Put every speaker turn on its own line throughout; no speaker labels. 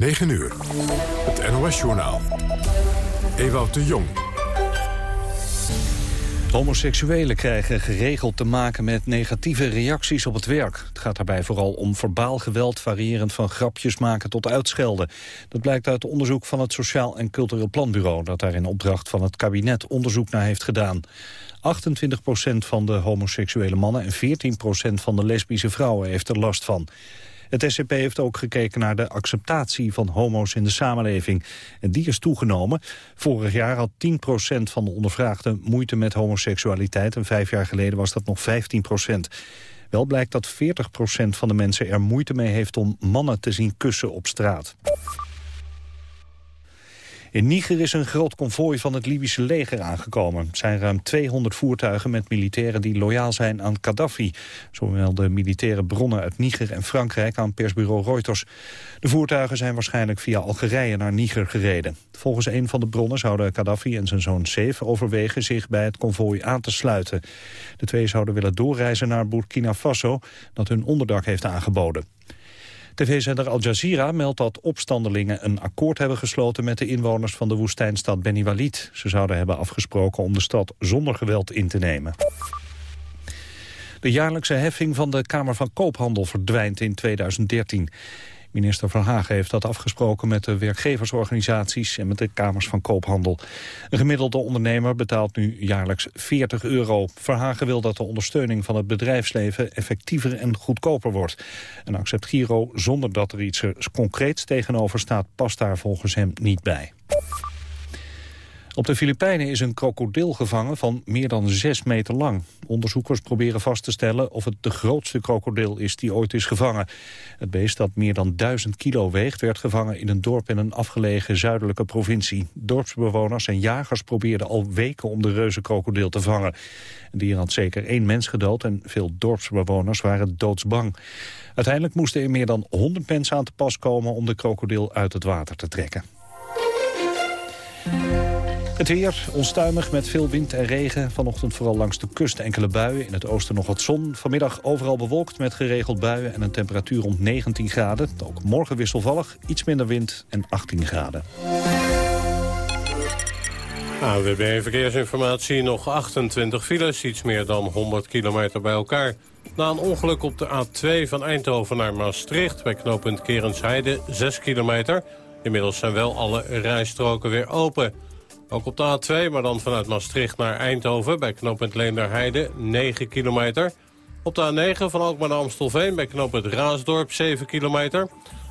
9 uur. Het NOS-journaal. Ewout de Jong.
Homoseksuelen krijgen geregeld te maken met negatieve reacties op het werk. Het gaat daarbij vooral om verbaal geweld, variërend van grapjes maken tot uitschelden. Dat blijkt uit onderzoek van het Sociaal en Cultureel Planbureau... dat daar in opdracht van het kabinet onderzoek naar heeft gedaan. 28% van de homoseksuele mannen en 14% van de lesbische vrouwen heeft er last van. Het SCP heeft ook gekeken naar de acceptatie van homo's in de samenleving. En die is toegenomen. Vorig jaar had 10% van de ondervraagden moeite met homoseksualiteit... en vijf jaar geleden was dat nog 15% Wel blijkt dat 40% van de mensen er moeite mee heeft om mannen te zien kussen op straat. In Niger is een groot konvooi van het Libische leger aangekomen. Het zijn ruim 200 voertuigen met militairen die loyaal zijn aan Gaddafi. Zowel de militaire bronnen uit Niger en Frankrijk aan persbureau Reuters. De voertuigen zijn waarschijnlijk via Algerije naar Niger gereden. Volgens een van de bronnen zouden Gaddafi en zijn zoon Seif overwegen zich bij het konvooi aan te sluiten. De twee zouden willen doorreizen naar Burkina Faso, dat hun onderdak heeft aangeboden. TV-zender Al Jazeera meldt dat opstandelingen een akkoord hebben gesloten met de inwoners van de woestijnstad Beni Walid. Ze zouden hebben afgesproken om de stad zonder geweld in te nemen. De jaarlijkse heffing van de Kamer van Koophandel verdwijnt in 2013. Minister Verhagen heeft dat afgesproken met de werkgeversorganisaties en met de kamers van koophandel. Een gemiddelde ondernemer betaalt nu jaarlijks 40 euro. Verhagen wil dat de ondersteuning van het bedrijfsleven effectiever en goedkoper wordt. Een accept Giro zonder dat er iets concreets tegenover staat past daar volgens hem niet bij. Op de Filipijnen is een krokodil gevangen van meer dan zes meter lang. Onderzoekers proberen vast te stellen of het de grootste krokodil is die ooit is gevangen. Het beest dat meer dan duizend kilo weegt werd gevangen in een dorp in een afgelegen zuidelijke provincie. Dorpsbewoners en jagers probeerden al weken om de reuze krokodil te vangen. Het dier had zeker één mens gedood en veel dorpsbewoners waren doodsbang. Uiteindelijk moesten er meer dan 100 mensen aan te pas komen om de krokodil uit het water te trekken. Het weer onstuimig met veel wind en regen. Vanochtend vooral langs de kust enkele buien. In het oosten nog wat zon. Vanmiddag overal bewolkt met geregeld buien en een temperatuur rond 19 graden. Ook morgen wisselvallig, iets minder wind en 18 graden.
AWB Verkeersinformatie, nog 28 files, iets meer dan 100 kilometer bij elkaar. Na een ongeluk op de A2 van Eindhoven naar Maastricht... bij knooppunt Kerensheide, 6 kilometer. Inmiddels zijn wel alle rijstroken weer open... Ook op de A2, maar dan vanuit Maastricht naar Eindhoven... bij knooppunt Leenderheide, 9 kilometer. Op de A9 van Alkmaar naar Amstelveen bij knooppunt Raasdorp, 7 kilometer.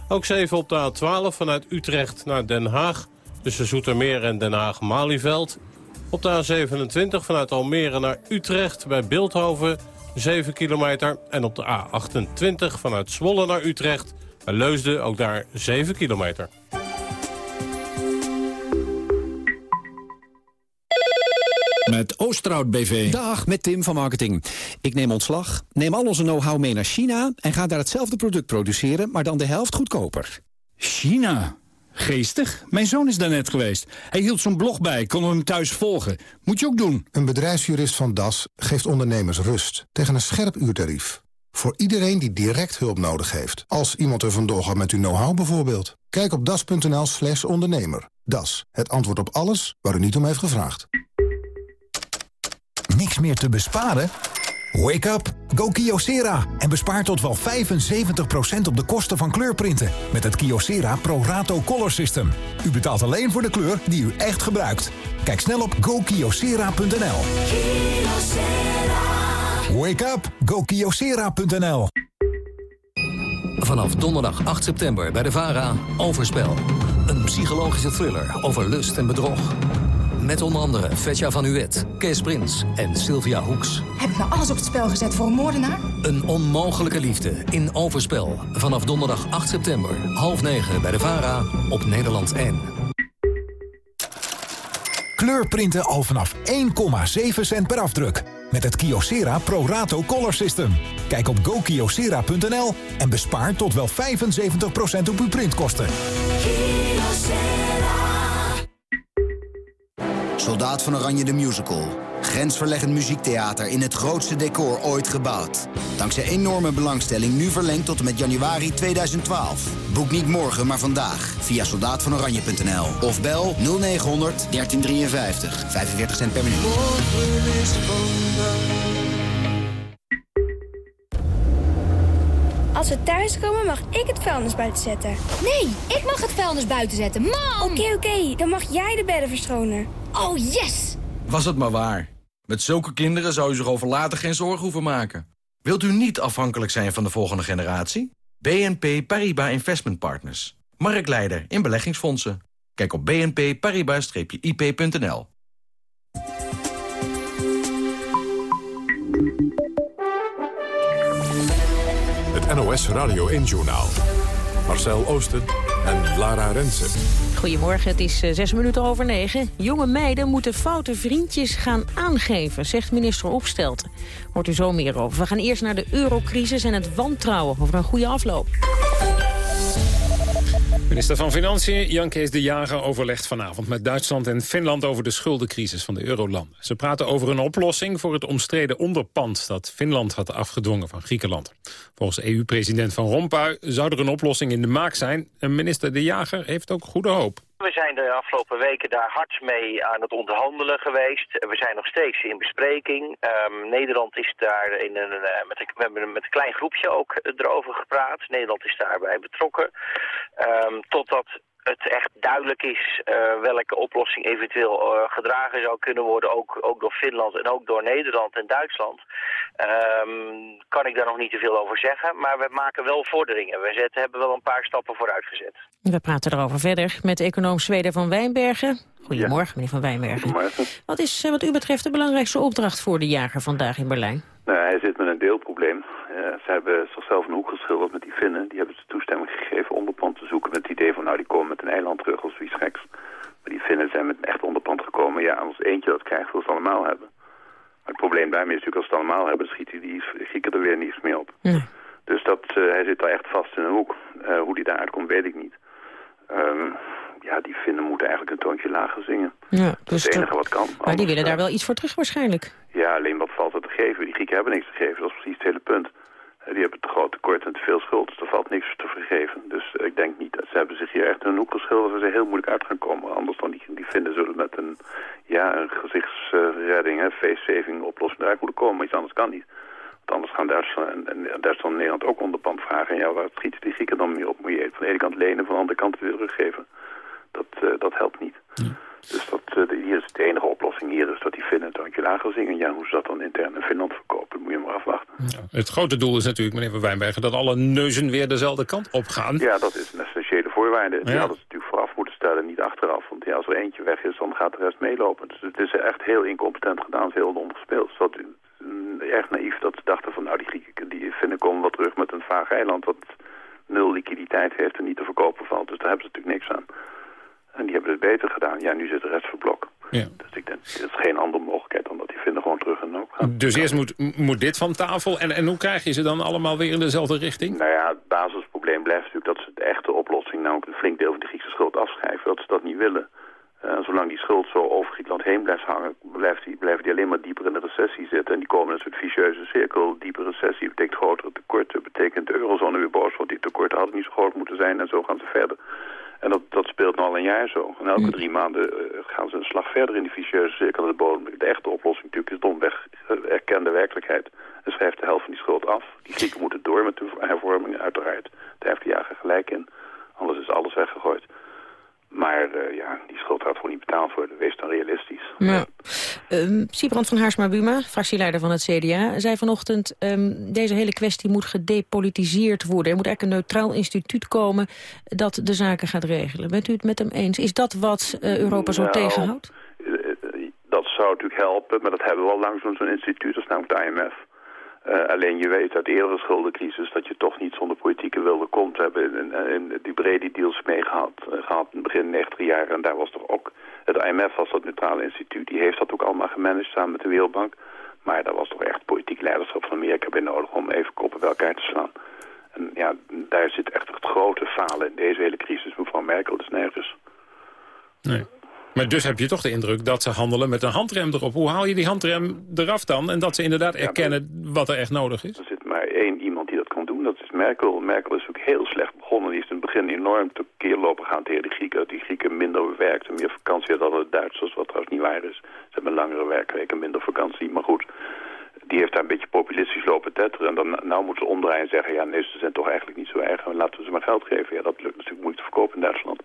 Ook 7 op de A12 vanuit Utrecht naar Den Haag... tussen Zoetermeer en Den Haag-Malieveld. Op de A27 vanuit Almere naar Utrecht bij Beeldhoven, 7 kilometer. En op de A28 vanuit Zwolle naar Utrecht bij Leusden, ook daar 7 kilometer.
Met Oosterhout BV.
Dag, met Tim van Marketing. Ik neem ontslag, neem al onze know-how mee naar China... en ga daar hetzelfde product produceren, maar dan de helft goedkoper.
China? Geestig. Mijn zoon is daar net geweest. Hij hield zo'n blog bij, konden we hem thuis volgen. Moet je ook doen.
Een bedrijfsjurist van Das geeft ondernemers rust tegen een scherp uurtarief. Voor iedereen die direct hulp nodig heeft. Als iemand er vandoor gaat met uw know-how bijvoorbeeld. Kijk op das.nl slash ondernemer. Das, het antwoord op alles waar u niet om heeft gevraagd.
Niks meer te besparen? Wake up, go Kyocera en bespaar tot wel 75% op de kosten van kleurprinten met het Kyocera Pro Rato Color System. U betaalt alleen voor de kleur die u echt gebruikt. Kijk snel op gokyocera.nl. Wake up, go Kyocera.nl.
Vanaf donderdag 8 september bij de VARA Overspel. Een psychologische thriller over lust en bedrog. Met onder andere Fetja van Uwet, Kees Prins en Sylvia Hoeks.
Heb ik nou alles op het spel gezet voor een moordenaar?
Een onmogelijke liefde in Overspel. Vanaf donderdag 8 september, half negen bij de VARA op Nederland 1.
Kleurprinten al vanaf 1,7 cent per afdruk. Met het Kyocera Pro Rato Color System. Kijk op gokyocera.nl en bespaar tot wel 75% op uw printkosten.
Soldaat van Oranje de Musical. Grensverleggend muziektheater in het grootste decor ooit gebouwd. Dankzij enorme belangstelling nu verlengd tot en met januari 2012. Boek niet morgen, maar vandaag via soldaatvanoranje.nl of bel 0900 1353. 45 cent per minuut.
Als we thuiskomen mag ik het vuilnis buiten zetten.
Nee, ik mag het vuilnis buiten zetten. Mam!
Oké, oké. Dan mag jij de bedden verschonen.
Oh, yes!
Was het maar waar. Met zulke kinderen zou u zich over later geen zorgen hoeven maken. Wilt u niet afhankelijk zijn van de volgende generatie? BNP Paribas Investment Partners. Marktleider in beleggingsfondsen. Kijk op bnpparibas-ip.nl.
Het NOS Radio 1-journaal. Marcel Oosten en Lara Rensen.
Goedemorgen, het is eh, zes minuten over negen. Jonge meiden moeten foute vriendjes gaan aangeven, zegt minister Opstelten. Hoort u zo meer over. We gaan eerst naar de eurocrisis en het wantrouwen over een goede afloop.
Minister van Financiën Jan Kees de Jager overlegt vanavond met Duitsland en Finland over de schuldencrisis van de eurolanden. Ze praten over een oplossing voor het omstreden onderpand dat Finland had afgedwongen van Griekenland. Volgens EU-president Van Rompuy zou er een oplossing in de maak zijn en minister de Jager heeft ook goede hoop.
We zijn de afgelopen weken daar hard mee aan het onderhandelen geweest. We zijn nog steeds in bespreking. Ehm, Nederland is daar in een, uh, met een, we hebben met een klein groepje ook erover gepraat. Nederland is daarbij betrokken. Um, totdat het echt duidelijk is uh, welke oplossing eventueel uh, gedragen zou kunnen worden, ook, ook door Finland en ook door Nederland en Duitsland, um, kan ik daar nog niet te veel over zeggen. Maar we maken wel vorderingen. We zetten, hebben wel een paar stappen vooruit gezet.
We praten erover verder met econoom Zweden van Wijnbergen. Goedemorgen, ja. meneer Van Wijnbergen.
Goedemorgen.
Wat is wat u betreft de belangrijkste opdracht voor de jager vandaag in Berlijn?
Nou, hij zit met een deelprobleem. Ze hebben zichzelf een hoek geschilderd met die Finnen. Die hebben ze toestemming gegeven onderpand te zoeken met het idee van... nou, die komen met een eiland terug als iets geks. Maar die Finnen zijn met een echt onderpand gekomen. Ja, als eentje dat krijgt, wil ze allemaal hebben. Maar het probleem daarmee is natuurlijk als ze het allemaal hebben... schiet die, die Grieken er weer niets meer op. Dus dat, uh, hij zit daar echt vast in een hoek. Uh, hoe die daaruit komt, weet ik niet. Um, ja, die Finnen moeten eigenlijk een toontje lager zingen.
Ja,
dat
dus
is het enige wat kan.
Maar Anders, die willen daar wel iets voor terug waarschijnlijk.
Ja, alleen wat valt er te geven? Die Grieken hebben niks te geven, dat is precies het hele punt. Uh, die hebben te groot tekort en te veel schuld, dus er valt niks te vergeven. Dus uh, ik denk niet dat ze hebben zich hier echt een hoek geschilderd waar ze heel moeilijk uit gaan komen. Anders dan die, die Finnen zullen met een, ja, een gezichtsredding, uh, face-saving oplossing eruit moeten komen. Maar iets anders kan niet. Want anders gaan Duitsland en, en Duitsland en Nederland ook onderpand vragen. En ja, waar schieten die Grieken dan mee op? Moet je van de ene kant lenen, van de andere kant weer teruggeven. Dat, uh, dat helpt niet. Ja. Dus dat, uh, hier is de enige oplossing hier is dat die Finnen toontje lager zingen. Ja, hoe ze dat dan intern in Finland verkopen, moet je maar afwachten.
Ja. Het grote doel is natuurlijk, meneer Van Wijnbergen, dat alle neuzen weer dezelfde kant op gaan.
Ja, dat is een essentiële voorwaarde. Die ja. hadden ze natuurlijk vooraf moeten stellen, niet achteraf. Want ja, als er eentje weg is, dan gaat de rest meelopen. Dus het is echt heel incompetent gedaan, heel ondergespeeld. Dus dat erg naïef dat ze dachten van, nou die Grieken, die Finnen komen wel terug met een vaag eiland dat nul liquiditeit heeft en niet te verkopen valt. Dus daar hebben ze natuurlijk niks aan. En die hebben het beter gedaan. Ja, nu zit de rest verblok.
Ja.
Dus ik denk, er is geen andere mogelijkheid dan dat die vinden gewoon terug en ook gaan.
Dus eerst moet, moet dit van tafel. En, en hoe krijg je ze dan allemaal weer in dezelfde richting?
Nou ja, het basisprobleem blijft natuurlijk dat ze de echte oplossing, namelijk een flink deel van de Griekse schuld afschrijven, dat ze dat niet willen. Uh, zolang die schuld zo over Griekenland heen blijft hangen, blijft die, blijven die alleen maar dieper in de recessie zitten. En die komen in een soort vicieuze cirkel. Diepe recessie betekent grotere tekorten, betekent de eurozone weer boos, want die tekorten hadden niet zo groot moeten zijn en zo gaan ze verder. En dat, dat speelt nu al een jaar zo. En elke drie maanden uh, gaan ze een slag verder in die vicieuze cirkel de bodem. De echte oplossing natuurlijk is domweg uh, erkende werkelijkheid. En schrijft de helft van die schuld af. Die Grieken moeten door met de hervormingen uiteraard. Daar heeft de jager gelijk in. Anders is alles weggegooid. Maar uh, ja, die schuld gaat gewoon niet betaald worden. Wees dan realistisch.
Ja. Um, Siebrand van Haarsma-Buma, fractieleider van het CDA, zei vanochtend... Um, deze hele kwestie moet gedepolitiseerd worden. Er moet eigenlijk een neutraal instituut komen dat de zaken gaat regelen. Bent u het met hem eens? Is dat wat uh, Europa zo
nou,
tegenhoudt?
Dat zou natuurlijk helpen, maar dat hebben we al lang zo'n instituut. Dat is namelijk de IMF. Uh, alleen je weet uit eerdere schuldencrisis dat je toch niet zonder politieke wilde komt. Hebben in, in die brede deals meegehad uh, gehad in het begin 90 jaar. En daar was toch ook, het IMF was dat neutrale instituut. Die heeft dat ook allemaal gemanaged samen met de Wereldbank. Maar daar was toch echt politiek leiderschap van Amerika bij nodig om even koppen bij elkaar te slaan. En ja, daar zit echt het grote falen in deze hele crisis. Mevrouw Merkel is nergens.
Nee. Maar dus heb je toch de indruk dat ze handelen met een handrem erop. Hoe haal je die handrem eraf dan? En dat ze inderdaad erkennen wat er echt nodig is?
Er zit maar één iemand die dat kan doen. Dat is Merkel. Merkel is ook heel slecht begonnen. Die is in het begin enorm tekeer lopen gaan tegen de Grieken. Dat die Grieken minder werkten, meer vakantie hadden dan de Duitsers. Wat trouwens niet waar is. Ze hebben langere werkweken, minder vakantie. Maar goed, die heeft daar een beetje populistisch lopen tetteren. En dan nou moeten ze omdraaien en zeggen... ja, nee, ze zijn toch eigenlijk niet zo erg. En laten we ze maar geld geven. Ja, dat lukt natuurlijk moeilijk te verkopen in Duitsland.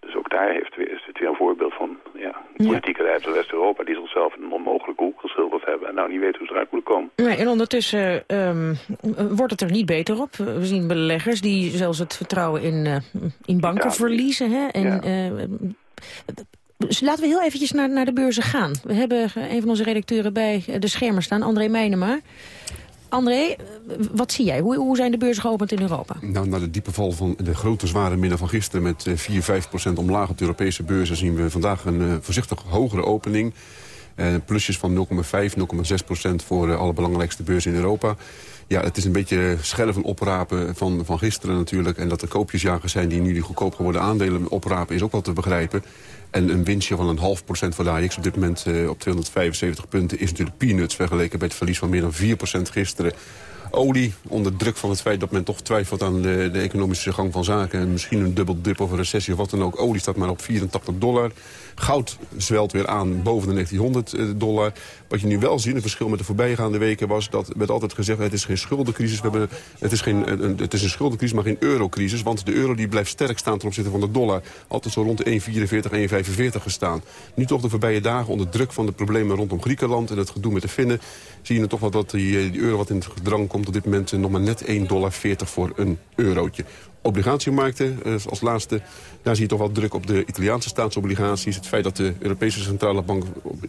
Dus ook daar heeft weer, is dit weer een voorbeeld van ja, politieke leiders in West-Europa... die zichzelf een onmogelijke hoek geschilderd hebben... en nou niet weten hoe ze eruit moeten komen.
Nee, en ondertussen ehm, wordt het er niet beter op. We zien beleggers die zelfs het vertrouwen in, eh, in banken verliezen. Hè? En, eh, dus laten we heel eventjes naar, naar de beurzen gaan. We hebben een van onze redacteuren bij de schermen staan, André Meijnema. André, wat zie jij? Hoe, hoe zijn de beurzen geopend in Europa?
Nou, na de diepe val van de grote zware midden van gisteren... met 4, 5 procent omlaag op de Europese beurzen... zien we vandaag een voorzichtig hogere opening. Plusjes van 0,5, 0,6 procent voor alle belangrijkste beurzen in Europa. Ja, het is een beetje scherven oprapen van, van gisteren natuurlijk. En dat er koopjesjagers zijn die nu die goedkoop geworden aandelen oprapen... is ook wel te begrijpen. En een winstje van een half procent voor de AX op dit moment uh, op 275 punten... is natuurlijk peanuts vergeleken bij het verlies van meer dan 4 procent gisteren. Olie, onder druk van het feit dat men toch twijfelt aan de, de economische gang van zaken... en misschien een dubbel dip of een recessie of wat dan ook. Olie staat maar op 84 dollar. Goud zwelt weer aan boven de 1900 dollar. Wat je nu wel ziet, een verschil met de voorbijgaande weken... was dat werd altijd gezegd, het is geen schuldencrisis. We hebben, het, is geen, een, het is een schuldencrisis, maar geen eurocrisis. Want de euro die blijft sterk staan ten opzichte van de dollar. Altijd zo rond de 1,44, 1,45 gestaan. Nu toch de voorbije dagen onder druk van de problemen rondom Griekenland... en het gedoe met de Finnen... zie je toch wel dat die, die euro wat in het gedrang komt... op dit moment nog maar net 1,40 dollar voor een eurotje obligatiemarkten als laatste. Daar zie je toch wel druk op de Italiaanse staatsobligaties. Het feit dat de Europese Centrale Bank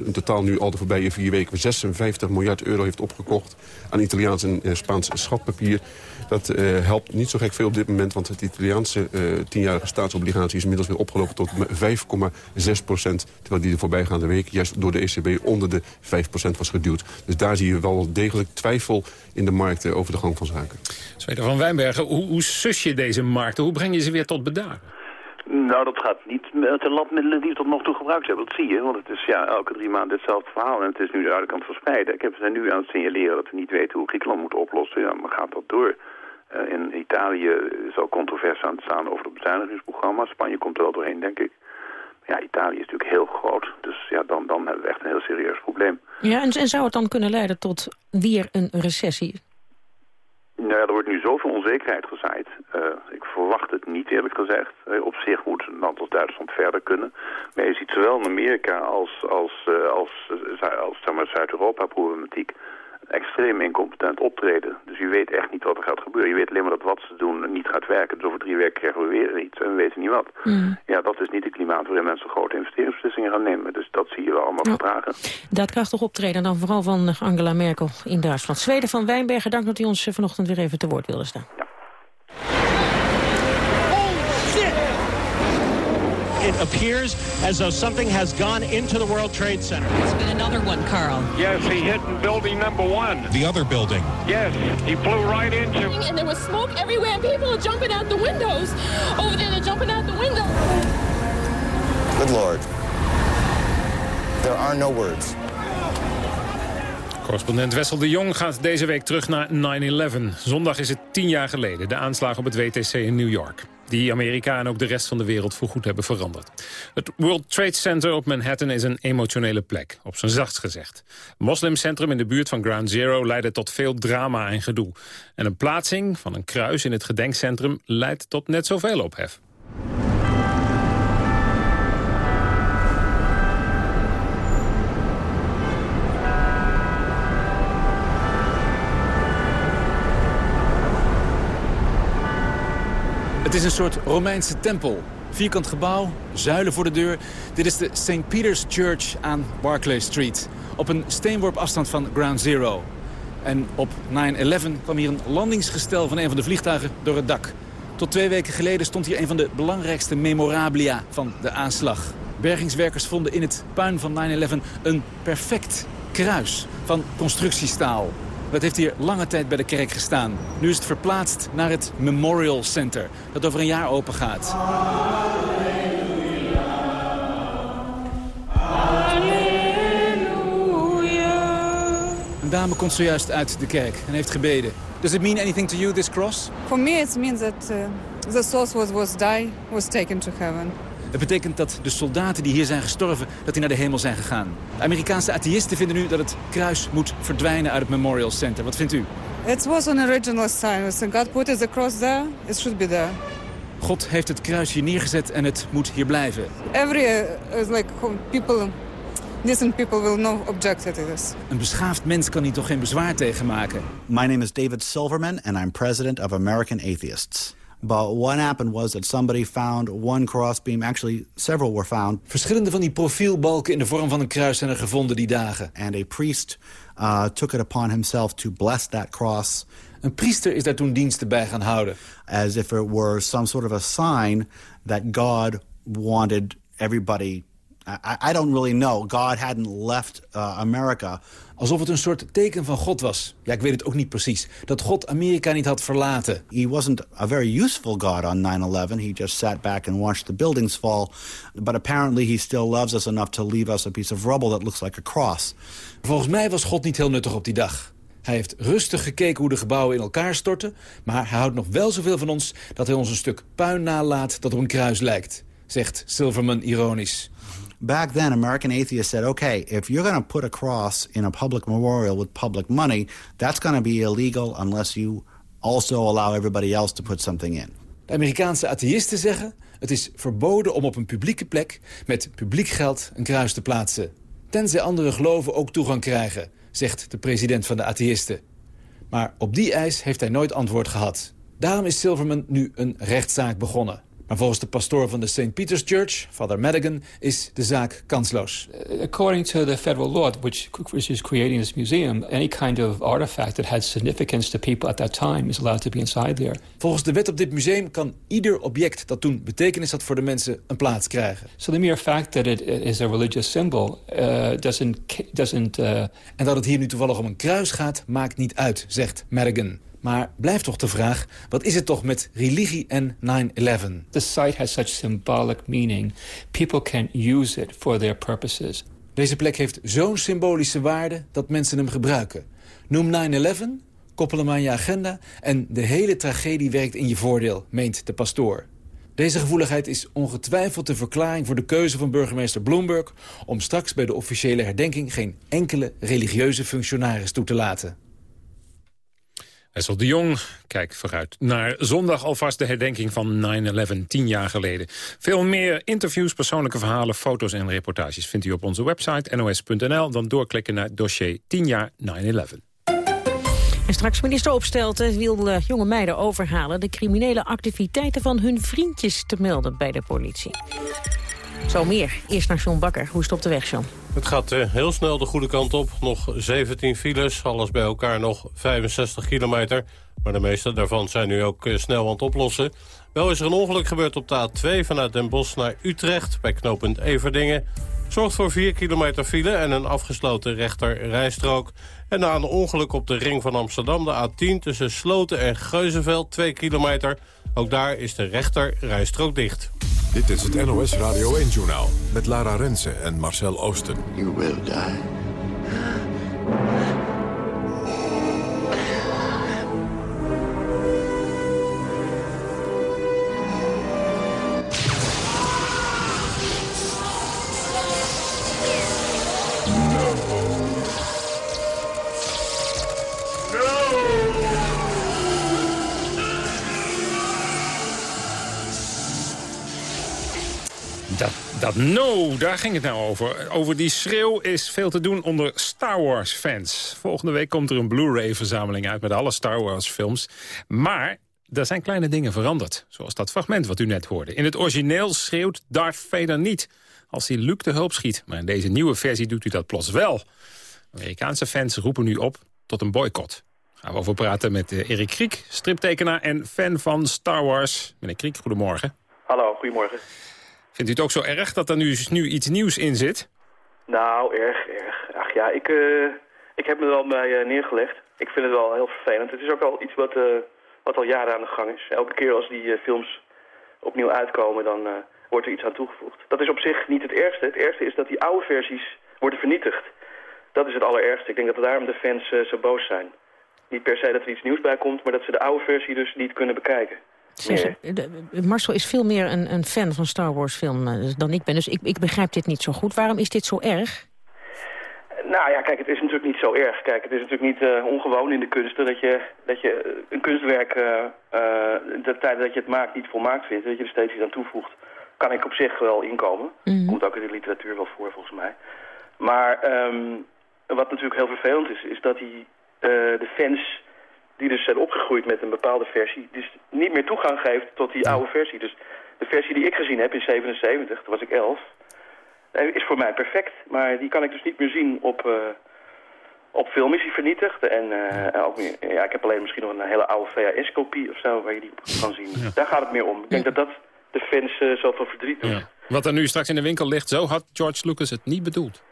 in totaal nu al de voorbije vier weken 56 miljard euro heeft opgekocht aan Italiaans en Spaans schatpapier. Dat uh, helpt niet zo gek veel op dit moment, want het Italiaanse uh, tienjarige staatsobligatie is inmiddels weer opgelopen tot 5,6 procent. Terwijl die de voorbijgaande week juist door de ECB onder de 5 procent was geduwd. Dus daar zie je wel degelijk twijfel in de markten over de gang van zaken.
Zweder van Wijnbergen, hoe, hoe sus je deze markten? Hoe breng je ze weer tot bedaren?
Nou, dat gaat niet met de landmiddelen die we tot nog toe gebruikt hebben. Dat zie je, want het is ja, elke drie maanden hetzelfde verhaal. En het is nu duidelijk aan het verspreiden. Ik heb ze nu aan het signaleren dat we niet weten hoe Griekenland moet oplossen. Ja, maar gaat dat door? Uh, in Italië is al controverse aan het staan over het bezuinigingsprogramma. Spanje komt er wel doorheen, denk ik. Ja, Italië is natuurlijk heel groot. Dus ja, dan, dan hebben we echt een heel serieus probleem.
Ja, en, en zou het dan kunnen leiden tot weer een recessie?
Nou ja, er wordt nu zoveel onzekerheid gezaaid. Uh, ik verwacht het niet, eerlijk gezegd. Uh, op zich moet een land als Duitsland verder kunnen. Maar je ziet zowel in Amerika als, als, uh, als, als, als Zuid-Europa-problematiek extreem incompetent optreden. Dus je weet echt niet wat er gaat gebeuren. Je weet alleen maar dat wat ze doen niet gaat werken. Dus over drie weken krijgen we weer iets en we weten niet wat.
Mm.
Ja, dat is niet het klimaat waarin mensen grote investeringsbeslissingen gaan nemen. Dus dat zie je wel allemaal vertragen.
Daadkrachtig optreden dan vooral van Angela Merkel in Duitsland. Zweden van Wijnbergen, dank dat u ons vanochtend weer even te woord wilde staan.
Ja.
It appears as though something has gone into the World Trade Center.
It's been another one, Carl.
Yes, he hit in building number one.
The other building.
Yes, he flew right into.
And there was smoke everywhere, and people are jumping out the windows. Over there, they're jumping out the window.
Good Lord. There are no words.
Correspondent Wessel de Jong gaat deze week terug naar 9-11. Zondag is het tien jaar geleden, de aanslag op het WTC in New York. Die Amerika en ook de rest van de wereld voorgoed hebben veranderd. Het World Trade Center op Manhattan is een emotionele plek, op zijn zachtst gezegd. Moslimcentrum in de buurt van Ground Zero leidde tot veel drama en gedoe. En een plaatsing van een kruis in het gedenkcentrum leidt tot net zoveel ophef.
Is een soort Romeinse tempel. Vierkant gebouw, zuilen voor de deur. Dit is de St. Peter's Church aan Barclay Street. Op een steenworp afstand van Ground Zero. En op 9-11 kwam hier een landingsgestel van een van de vliegtuigen door het dak. Tot twee weken geleden stond hier een van de belangrijkste memorabilia van de aanslag. Bergingswerkers vonden in het puin van 9-11 een perfect kruis van constructiestaal. Dat heeft hier lange tijd bij de kerk gestaan. Nu is het verplaatst naar het Memorial Center, dat over een jaar open gaat. Een dame komt zojuist uit de kerk en heeft gebeden. Does it mean anything to you, this cross?
For me it means that uh, the source was, was die, was taken to heaven.
Het betekent dat de soldaten die hier zijn gestorven, dat die naar de hemel zijn gegaan. De Amerikaanse atheïsten vinden nu dat het kruis moet verdwijnen uit het Memorial Center. Wat vindt u?
It was an original sign. So God put the cross there, it should be there.
God heeft het kruis hier neergezet en het moet hier blijven.
Every uh, is like people, decent people will not object to this.
Een beschaafd mens kan hier toch geen bezwaar tegen maken?
My name is David Silverman and I'm president of American Atheists. But what happened was that somebody found one crossbeam. Actually, several were found.
Verschillende van die profielbalken in de vorm van een kruis zijn er gevonden die dagen.
And a priest uh, took it upon himself to bless that cross.
Een priester is daar toen diensten bij gaan houden.
As if it were some sort of a sign that God wanted everybody I, I don't really know. God hadn't left uh, America.
Alsof het een soort teken van God was. Ja, ik weet het ook niet precies. Dat God Amerika niet had verlaten.
He wasn't a very useful God on 9-11. He just sat back and watched the buildings fall. But apparently he still loves us enough to leave us a piece of rubble that looks like a cross.
Volgens mij was God niet heel nuttig op die dag. Hij heeft rustig gekeken hoe de gebouwen in elkaar storten... maar hij houdt nog wel zoveel van ons dat hij ons een stuk puin nalaat dat op een kruis lijkt, zegt Silverman ironisch.
Back then, American atheists said, okay, if you're going to put a cross in a public memorial with public money, that's going to be illegal unless you also allow everybody else to put something in.
De Amerikaanse atheïsten zeggen, het is verboden om op een publieke plek met publiek geld een kruis te plaatsen. Tenzij andere geloven ook toegang krijgen, zegt de president van de atheïsten. Maar op die eis heeft hij nooit antwoord gehad. Daarom is Silverman nu een rechtszaak begonnen. Maar volgens de pastoor van de St. Peter's Church, Father Madigan, is de zaak kansloos.
According to the federal law, which, which is creating this museum, any kind of artifact that has significance to people at that time is allowed to be inside there.
Volgens de wet op dit museum kan ieder object dat toen betekenis had voor de mensen een plaats krijgen.
So the mere fact that it is a religious symbol uh, doesn't doesn't. Uh...
En dat het hier nu toevallig om een kruis gaat, maakt niet uit, zegt Madigan. Maar blijft toch de vraag, wat is het toch met religie en 9-11?
The site has such symbolic meaning. People can use it for their purposes.
Deze plek heeft zo'n symbolische waarde dat mensen hem gebruiken. Noem 9-11, koppel hem aan je agenda... en de hele tragedie werkt in je voordeel, meent de pastoor. Deze gevoeligheid is ongetwijfeld de verklaring voor de keuze van burgemeester Bloomberg... om straks bij de officiële herdenking geen enkele religieuze functionaris toe te laten.
Wessel de Jong kijkt vooruit naar zondag alvast de herdenking van 9-11, tien jaar geleden. Veel meer interviews, persoonlijke verhalen, foto's en reportages vindt u op onze website nos.nl. Dan doorklikken naar dossier 10 jaar 9-11.
En straks minister Opstelten wil uh, jonge meiden overhalen... de criminele activiteiten van hun vriendjes te melden bij de politie. Zo meer. Eerst naar John Bakker. Hoe is het op de weg, John?
Het gaat uh, heel snel de goede kant op. Nog 17 files, alles bij elkaar nog 65 kilometer. Maar de meeste daarvan zijn nu ook uh, snel aan het oplossen. Wel is er een ongeluk gebeurd op de A2 vanuit Den Bosch naar Utrecht... bij knooppunt Everdingen. Zorgt voor 4 kilometer file en een afgesloten rechter rijstrook. En na een ongeluk op de ring van Amsterdam, de A10... tussen Sloten en Geuzenveld, 2 kilometer... Ook daar is de rechter rijstrook dicht.
Dit is het NOS Radio 1-journaal met Lara Rensen en Marcel Oosten.
You will die.
Dat, no, daar ging het nou over. Over die schreeuw is veel te doen onder Star Wars fans. Volgende week komt er een Blu-ray-verzameling uit met alle Star Wars films. Maar er zijn kleine dingen veranderd. Zoals dat fragment wat u net hoorde. In het origineel schreeuwt Darth Vader niet als hij Luke de hulp schiet. Maar in deze nieuwe versie doet u dat plots wel. Amerikaanse fans roepen nu op tot een boycott. Gaan we over praten met eh, Erik Kriek, striptekenaar en fan van Star Wars. Meneer Kriek, goedemorgen.
Hallo, goedemorgen.
Vindt u het ook zo erg dat er nu, nu iets nieuws in zit?
Nou, erg, erg. Ach ja, ik, uh, ik heb me al bij uh, neergelegd. Ik vind het wel heel vervelend. Het is ook al iets wat, uh, wat al jaren aan de gang is. Elke keer als die films opnieuw uitkomen, dan wordt er iets aan toegevoegd. Dat is op zich niet het ergste. Het ergste is dat die oude versies worden vernietigd. Dat is het allerergste. Ik denk dat daarom de fans eh, zo boos zijn. Niet per se dat er iets nieuws bij komt, maar dat ze de oude versie dus niet kunnen bekijken.
Zeg, Marcel is veel meer een, een fan van Star Wars film eh, dan ik ben. Dus ik, ik begrijp dit niet zo goed. Waarom is dit zo erg?
Nou ja, kijk, het is natuurlijk niet zo erg. Kijk, het is natuurlijk niet eh, ongewoon in de kunsten dat je, dat je eh, een kunstwerk, eh, eh, de tijd dat je het maakt, niet volmaakt vindt. Dat je er steeds iets aan toevoegt. Kan ik op zich wel inkomen. Komt ook in de literatuur wel voor, volgens mij. Maar ehm, wat natuurlijk heel vervelend is, is dat die, de fans die dus zijn opgegroeid met een bepaalde versie, dus niet meer toegang geeft tot die oude versie. Dus de versie die ik gezien heb in 77, toen was ik 11, eh, is voor mij perfect. Maar die kan ik dus niet meer zien op, eh, op film is hij vernietigd. En eh, ook meer, ja, ik heb alleen misschien nog een hele oude VHS-kopie of zo waar je die kan zien. Daar gaat het meer om. Ik denk dat dat de fans eh, zoveel verdriet doet.
Wat er nu straks in de winkel ligt, zo had George Lucas het niet bedoeld.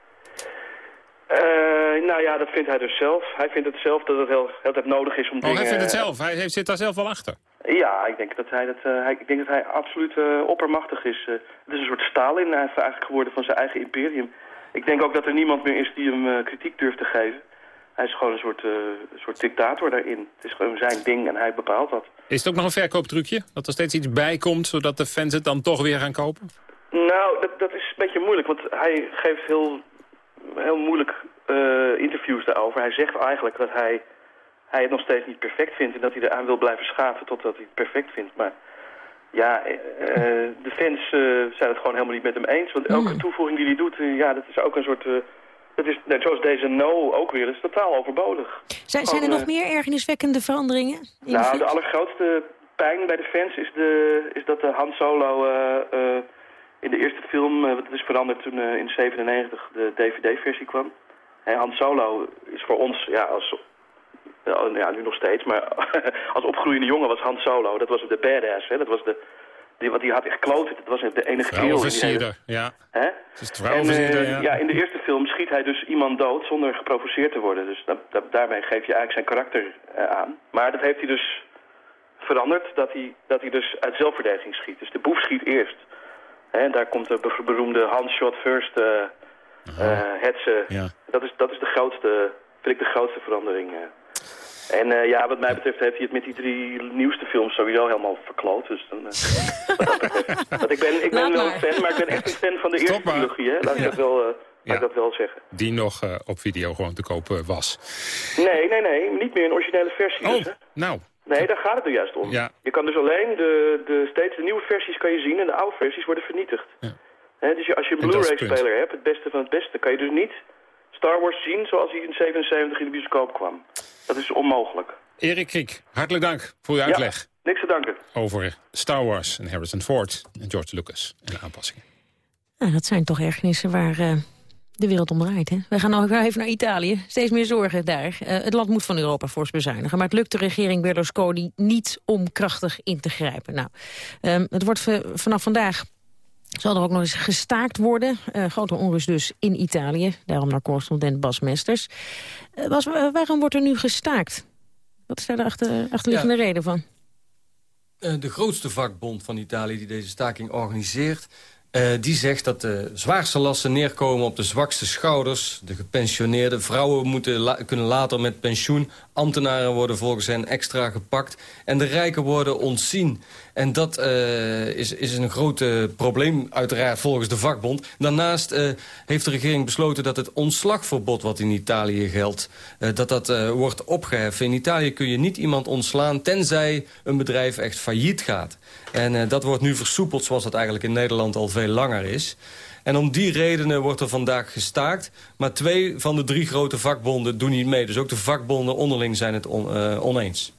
Eh, nou ja, dat vindt hij dus zelf. Hij vindt het zelf dat het heel, heel tijd nodig is om
Oh,
dingen...
hij vindt het zelf. Hij heeft, zit daar zelf wel achter.
Ja, ik denk dat hij, dat, eh, hij, ik denk dat hij absoluut eh, oppermachtig is. Eh, het is een soort Stalin eigenlijk geworden van zijn eigen imperium. Ik denk ook dat er niemand meer is die hem eh, kritiek durft te geven. Hij is gewoon een soort, eh, soort dictator daarin. Het is gewoon zijn ding en hij bepaalt dat.
Is het ook nog een verkooptrucje? Dat er steeds iets bij komt, zodat de fans het dan toch weer gaan kopen?
Nou, dat, dat is een beetje moeilijk, want hij geeft heel, heel moeilijk eh, interviews daarover. Hij zegt eigenlijk dat hij, hij het nog steeds niet perfect vindt... en dat hij eraan wil blijven schaven totdat hij het perfect vindt. Maar ja, eh, eh, de fans zijn het gewoon helemaal niet met hem eens. Want elke toevoeging die hij doet, ja, dat is ook een soort... dat is, net zoals deze no ook weer, dat is totaal overbodig.
Zijn, zijn er nog meer ergerniswekkende veranderingen? in de
nou, de allergrootste pijn bij de fans is, de, is dat de Han Solo in de eerste film, dat is veranderd toen in 97 de DVD-versie kwam. Hè, Han Solo is voor ons, ja, als, ja, nu nog steeds, maar als opgroeiende jongen was Han Solo, dat was de badass, hè, dat was de, die, wat die had echt kloten, dat was de enige hele...
Vrouwenversierder, ja.
Hè?
Het is
En eh,
ja.
ja, in de eerste film schiet hij dus iemand dood zonder geprovoceerd te worden. Dus da- da- daarmee geef je eigenlijk zijn karakter eh, aan. Maar dat heeft hij dus veranderd, dat hij, dat hij dus uit zelfverdediging schiet. Dus de boef schiet eerst. Hè, en daar komt de be- beroemde hand shot first eh eh, hetze.
Ja.
Dat, is, dat is de grootste, vind ik de grootste verandering. eh. En eh, ja, wat mij betreft heeft hij het met die drie nieuwste films sowieso helemaal verkloot. Dus dan, eh, wat dat betreft. Want ik ben, ik ben
Laat
wel
maar.
een fan, maar ik ben echt een fan van de eerste trilogie. Hè? Laat, ik
Ja.
dat wel, eh, laat
Ja.
ik dat wel zeggen.
Die nog eh, op video gewoon te kopen was.
Nee, nee, nee. Niet meer een originele versie.
Oh,
dus, hè?
nou.
Nee, daar gaat het er juist om.
Ja.
Je kan dus alleen de, de, steeds de nieuwe versies kan je zien en de oude versies worden vernietigd. Hè, dus je, als je een Blu-ray-speler hebt, het beste van het beste, kan je dus niet Star Wars zien zoals hij in 77 in de bioscoop kwam. Dat is onmogelijk.
Erik Kriek, hartelijk dank voor uw
Ja.
uitleg
Niks te danken.
over Star Wars en Harrison Ford en George Lucas en de aanpassingen.
Nou, dat zijn toch ergernissen waar eh, de wereld om draait. Hè? We gaan nog even naar Italië. Steeds meer zorgen daar. Eh, het land moet van Europa fors bezuinigen. Maar het lukt de regering Berlusconi niet om krachtig in te grijpen. Nou, ehm, het wordt vanaf vandaag... Zal er ook nog eens gestaakt worden. Eh, grote onrust dus in Italië. Daarom naar correspondent Bas Mesters. Eh, Bas, waarom wordt er nu gestaakt? Wat is daar de achter, achterliggende reden van?
Eh, de grootste vakbond van Italië die deze staking organiseert... die zegt dat de zwaarste lasten neerkomen op de zwakste schouders. De gepensioneerden, vrouwen moeten la- kunnen later met pensioen. Ambtenaren worden volgens hen extra gepakt. En de rijken worden ontzien. En dat eh, is, is een groot probleem, uiteraard volgens de vakbond. Daarnaast eh, heeft de regering besloten dat het ontslagverbod wat in Italië geldt... eh, dat dat wordt opgeheven. In Italië kun je niet iemand ontslaan tenzij een bedrijf echt failliet gaat. En dat wordt nu versoepeld zoals dat eigenlijk in Nederland al veel langer is. En om die redenen wordt er vandaag gestaakt. Maar twee van de drie grote vakbonden doen niet mee. Dus ook de vakbonden onderling zijn het on- oneens.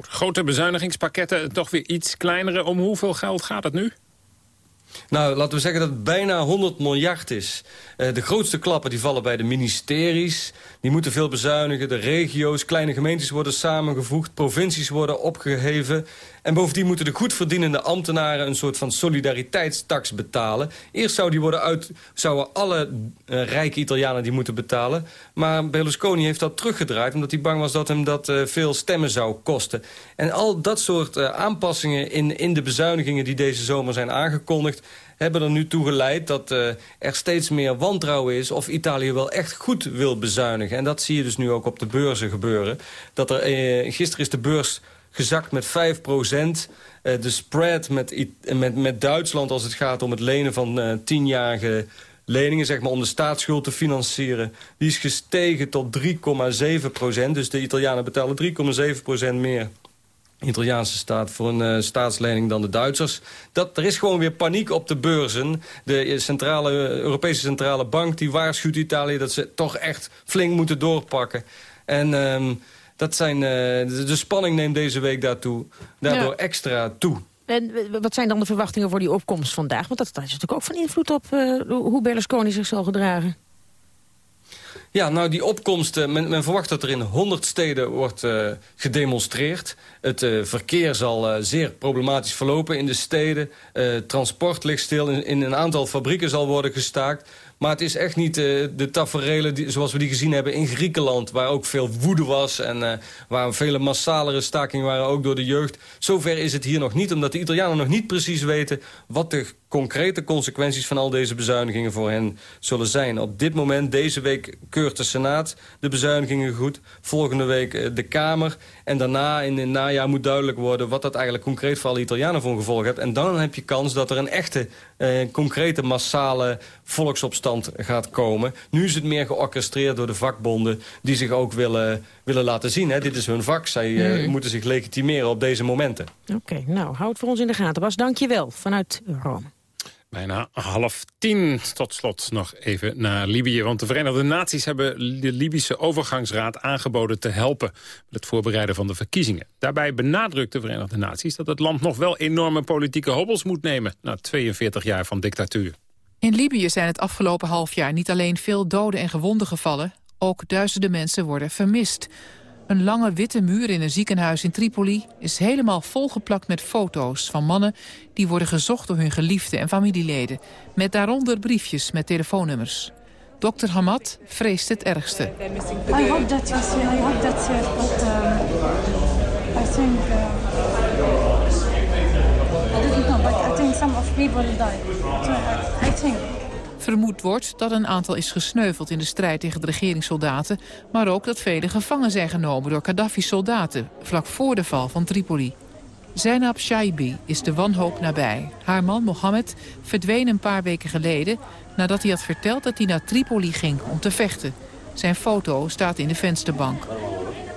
Grote bezuinigingspakketten, toch weer iets kleinere. Om hoeveel geld gaat het nu?
Nou, laten we zeggen dat het bijna 100 miljard is. Eh, de grootste klappen die vallen bij de ministeries. Die moeten veel bezuinigen. De regio's, kleine gemeentes worden samengevoegd. Provincies worden opgeheven. En bovendien moeten de goedverdienende ambtenaren... een soort van solidariteitstax betalen. Eerst zou die worden uit, zouden alle uh, rijke Italianen die moeten betalen. Maar Berlusconi heeft dat teruggedraaid... omdat hij bang was dat hem dat uh, veel stemmen zou kosten. En al dat soort aanpassingen in, in de bezuinigingen... die deze zomer zijn aangekondigd hebben er nu toe geleid dat uh, er steeds meer wantrouwen is... of Italië wel echt goed wil bezuinigen. En dat zie je dus nu ook op de beurzen gebeuren. Dat er, uh, gisteren is de beurs gezakt met 5 procent. Uh, de spread met, met, met Duitsland als het gaat om het lenen van tienjarige leningen, zeg maar, om de staatsschuld te financieren... die is gestegen tot 3,7 procent. Dus de Italianen betalen 3,7 procent meer Italiaanse staat voor een uh, staatslening dan de Duitsers. Dat, er is gewoon weer paniek op de beurzen. De centrale, Europese Centrale Bank die waarschuwt Italië... dat ze toch echt flink moeten doorpakken. En um, dat zijn, uh, de, de, spanning neemt deze week daartoe, daardoor ja. extra toe.
En wat zijn dan de verwachtingen voor die opkomst vandaag? Want dat, dat is natuurlijk ook van invloed op uh, hoe Berlusconi zich zal gedragen.
Ja, nou die opkomsten, men, men, verwacht dat er in 100 steden wordt uh, gedemonstreerd. Het uh, verkeer zal zeer problematisch verlopen in de steden. transport ligt stil, in, in, een aantal fabrieken zal worden gestaakt. Maar het is echt niet de taferelen zoals we die gezien hebben in Griekenland... waar ook veel woede was en waar vele massalere stakingen waren, ook door de jeugd. Zover is het hier nog niet, omdat de Italianen nog niet precies weten... wat de concrete consequenties van al deze bezuinigingen voor hen zullen zijn. Op dit moment, deze week, keurt de Senaat de bezuinigingen goed. Volgende week de Kamer. En daarna, in het najaar, moet duidelijk worden... wat dat eigenlijk concreet voor alle Italianen voor een gevolg heeft. En dan heb je kans dat er een echte, eh, concrete, massale volksopstand gaat komen. Nu is het meer georchestreerd door de vakbonden... die zich ook willen, willen laten zien. Hè. Dit is hun vak. Zij uh, mm. moeten zich legitimeren op deze momenten.
Oké, okay, nou, houd voor ons in de gaten. Bas, dank je wel vanuit Rome.
Bijna half tien. Tot slot nog even naar Libië. Want de Verenigde Naties hebben de Libische overgangsraad aangeboden te helpen... met het voorbereiden van de verkiezingen. Daarbij benadrukt de Verenigde Naties dat het land nog wel enorme politieke hobbels moet nemen... na 42 jaar van dictatuur.
In Libië zijn het afgelopen half jaar niet alleen veel doden en gewonden gevallen... ook duizenden mensen worden vermist. Een lange witte muur in een ziekenhuis in Tripoli is helemaal volgeplakt met foto's van mannen die worden gezocht door hun geliefden en familieleden. Met daaronder briefjes met telefoonnummers. Dr. Hamad vreest het ergste. I hope that see, I hope that um, I think uh. Vermoed wordt dat een aantal is gesneuveld in de strijd tegen de regeringssoldaten... maar ook dat velen gevangen zijn genomen door Gaddafi's soldaten... vlak voor de val van Tripoli. Zainab Shaibi is de wanhoop nabij. Haar man Mohammed verdween een paar weken geleden... nadat hij had verteld dat hij naar Tripoli ging om te vechten. Zijn foto staat in de vensterbank.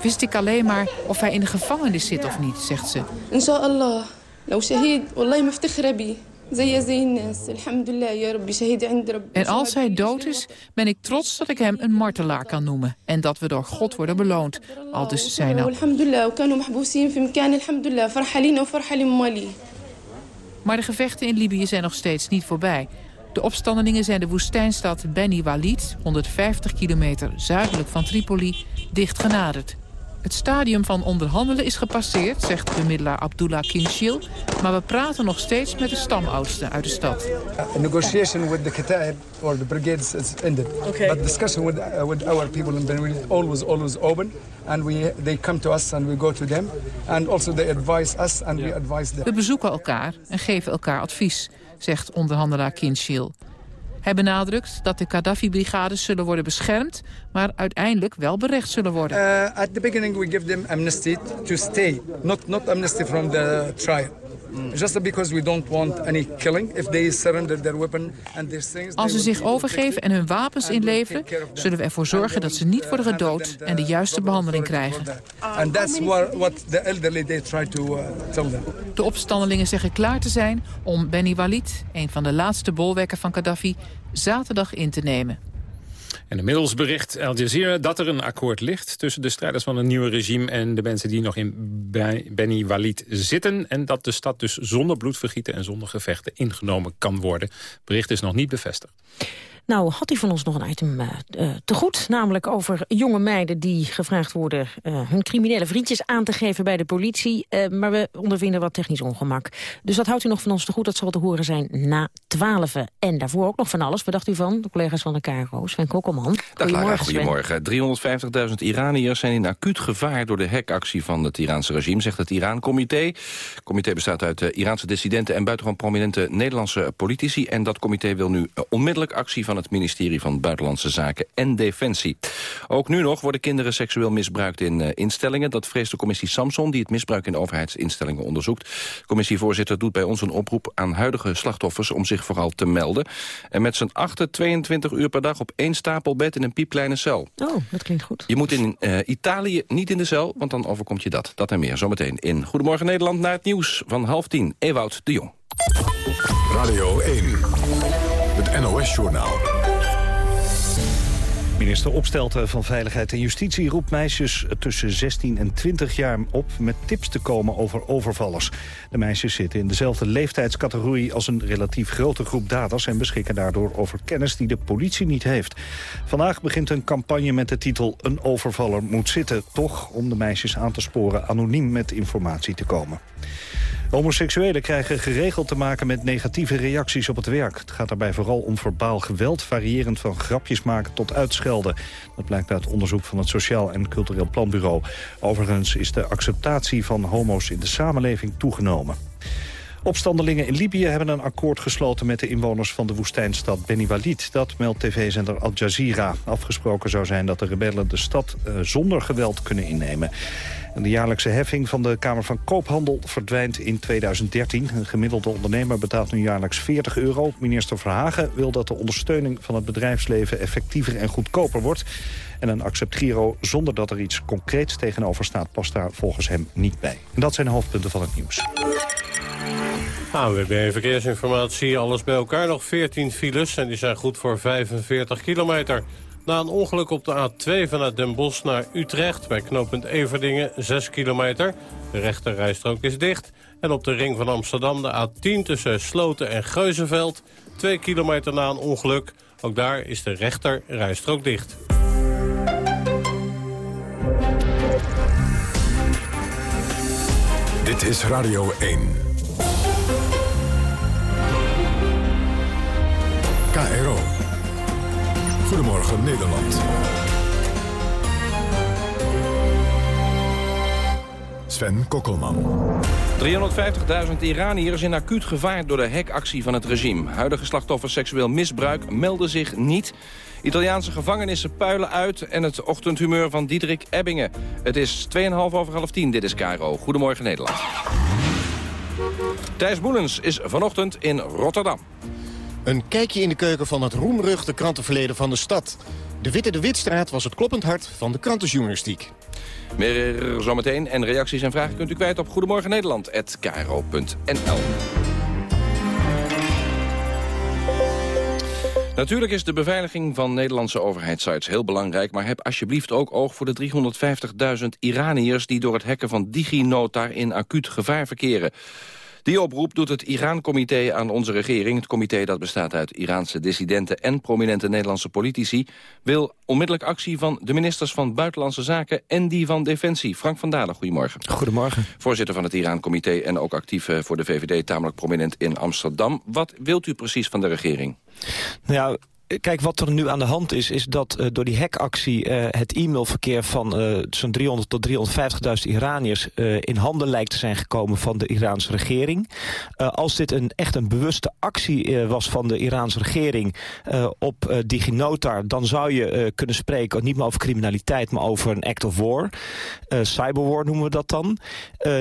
Wist ik alleen maar of hij in de gevangenis zit of niet, zegt ze. Inshallah. shahid, wallahi en als hij dood is, ben ik trots dat ik hem een martelaar kan noemen. En dat we door God worden beloond. Al dus zijn Maar de gevechten in Libië zijn nog steeds niet voorbij. De opstandelingen zijn de woestijnstad Beni Walid, 150 kilometer zuidelijk van Tripoli, dicht genaderd. Het stadium van onderhandelen is gepasseerd, zegt bemiddelaar Abdullah Kinshil. Maar we praten nog steeds met de stamoudsten uit de stad.
A negotiation with the Kataib or the brigades is ended. Okay. But discussion with, uh, with our people in Benin always always open. And we, they come to us and we go to them. And also they advise us and we advise them.
We bezoeken elkaar en geven elkaar advies, zegt onderhandelaar Kinshil. Hij benadrukt dat de Gaddafi-brigades zullen worden beschermd... maar uiteindelijk wel berecht zullen worden.
Uh, at the beginning we give them amnesty to stay. Not, not amnesty from the trial. Just because we don't want any killing. If they surrender their weapon and things,
Als ze zich overgeven en hun wapens inleveren... zullen we ervoor zorgen dat ze niet worden gedood... en de juiste behandeling krijgen.
And that's what the elderly they try to uh, tell them.
De opstandelingen zeggen klaar te zijn om Beni Walid... een van de laatste bolwerken van Gaddafi, zaterdag in te nemen.
En inmiddels bericht Al Jazeera dat er een akkoord ligt... tussen de strijders van het nieuwe regime en de mensen die nog in Beni Walid zitten. En dat de stad dus zonder bloedvergieten en zonder gevechten ingenomen kan worden. Bericht is nog niet bevestigd.
Nou had hij van ons nog een item uh, uh, te goed. Namelijk over jonge meiden die gevraagd worden... Uh, hun criminele vriendjes aan te geven bij de politie. maar we ondervinden wat technisch ongemak. Dus dat houdt u nog van ons te goed. Dat zal te horen zijn na twaalf. En daarvoor ook nog van alles. Wat dacht u van? De collega's van de KRO. Sven Kokkelman.
Dag Lara, goedemorgen. 350.000 Iraniërs zijn in acuut gevaar... door de hekactie van het Iraanse regime, zegt het Iran-comité. Het comité bestaat uit Iraanse dissidenten... en buitengewoon prominente Nederlandse politici. En dat comité wil nu onmiddellijk actie van het ministerie van Buitenlandse Zaken en Defensie. Ook nu nog worden kinderen seksueel misbruikt in uh, instellingen. Dat vreest de commissie Samson, die het misbruik in overheidsinstellingen onderzoekt. De commissievoorzitter doet bij ons een oproep aan huidige slachtoffers om zich vooral te melden. En met z'n achter 22 uur per dag op één stapelbed in een piepkleine cel.
Oh, dat klinkt goed.
Je moet in uh, Italië niet in de cel, want dan overkomt je dat. Dat en meer zometeen in Goedemorgen Nederland naar het nieuws van half tien. Ewout de Jong.
Radio 1, NOS-journaal.
Minister Opstelten van Veiligheid en Justitie roept meisjes tussen 16 en 20 jaar op met tips te komen over overvallers. De meisjes zitten in dezelfde leeftijdscategorie als een relatief grote groep daders en beschikken daardoor over kennis die de politie niet heeft. Vandaag begint een campagne met de titel Een overvaller moet zitten, toch om de meisjes aan te sporen anoniem met informatie te komen. Homoseksuelen krijgen geregeld te maken met negatieve reacties op het werk. Het gaat daarbij vooral om verbaal geweld, variërend van grapjes maken tot uitschelden. Dat blijkt uit onderzoek van het Sociaal en Cultureel Planbureau. Overigens is de acceptatie van homo's in de samenleving toegenomen. Opstandelingen in Libië hebben een akkoord gesloten met de inwoners van de woestijnstad Beni Walid. Dat meldt tv-zender Al Jazeera. Afgesproken zou zijn dat de rebellen de stad uh, zonder geweld kunnen innemen. En de jaarlijkse heffing van de Kamer van Koophandel verdwijnt in 2013. Een gemiddelde ondernemer betaalt nu jaarlijks 40 euro. Minister Verhagen wil dat de ondersteuning van het bedrijfsleven effectiever en goedkoper wordt. En een acceptgiro zonder dat er iets concreets tegenover staat... past daar volgens hem niet bij. En dat zijn de hoofdpunten van het nieuws.
AWB Verkeersinformatie, alles bij elkaar nog 14 files... en die zijn goed voor 45 kilometer. Na een ongeluk op de A2 vanuit Den Bosch naar Utrecht... bij knooppunt Everdingen, 6 kilometer. De rechte rijstrook is dicht. En op de ring van Amsterdam de A10 tussen Sloten en Geuzenveld... 2 kilometer na een ongeluk. Ook daar is de rechter rijstrook dicht.
Dit is Radio 1. KRO. Goedemorgen Nederland. Sven Kokkelman.
350.000 Iraniërs in acuut gevaar door de hekactie van het regime. Huidige slachtoffers seksueel misbruik melden zich niet. Italiaanse gevangenissen puilen uit en het ochtendhumeur van Diederik Ebbingen. Het is 2,5 over half 10, dit is Cairo. Goedemorgen Nederland. Thijs Boelens is vanochtend in Rotterdam.
Een kijkje in de keuken van het roemruchte krantenverleden van de stad. De Witte de Witstraat was het kloppend hart van de krantenjournalistiek.
Meer zometeen en reacties en vragen kunt u kwijt op Goedemorgen Nederland@kro.nl. Natuurlijk is de beveiliging van Nederlandse overheidssites heel belangrijk... maar heb alsjeblieft ook oog voor de 350.000 Iraniërs... die door het hacken van DigiNota in acuut gevaar verkeren. Die oproep doet het Iran-comité aan onze regering. Het comité dat bestaat uit Iraanse dissidenten en prominente Nederlandse politici... wil onmiddellijk actie van de ministers van Buitenlandse Zaken en die van Defensie. Frank van Dalen, goedemorgen.
Goedemorgen.
Voorzitter van het Iran-comité en ook actief eh, voor de VVD... tamelijk prominent in Amsterdam. Wat wilt u precies van de regering?
Nou ja, kijk, wat er nu aan de hand is, is dat uh, door die hackactie uh, het e-mailverkeer van uh, zo'n 300 tot 350.000 Iraniërs in handen lijkt te zijn gekomen van de Iraanse regering. als dit een, echt een bewuste actie was van de Iraanse regering op DigiNotar, dan zou je kunnen spreken niet meer over criminaliteit, maar over een act of war. cyberwar noemen we dat dan.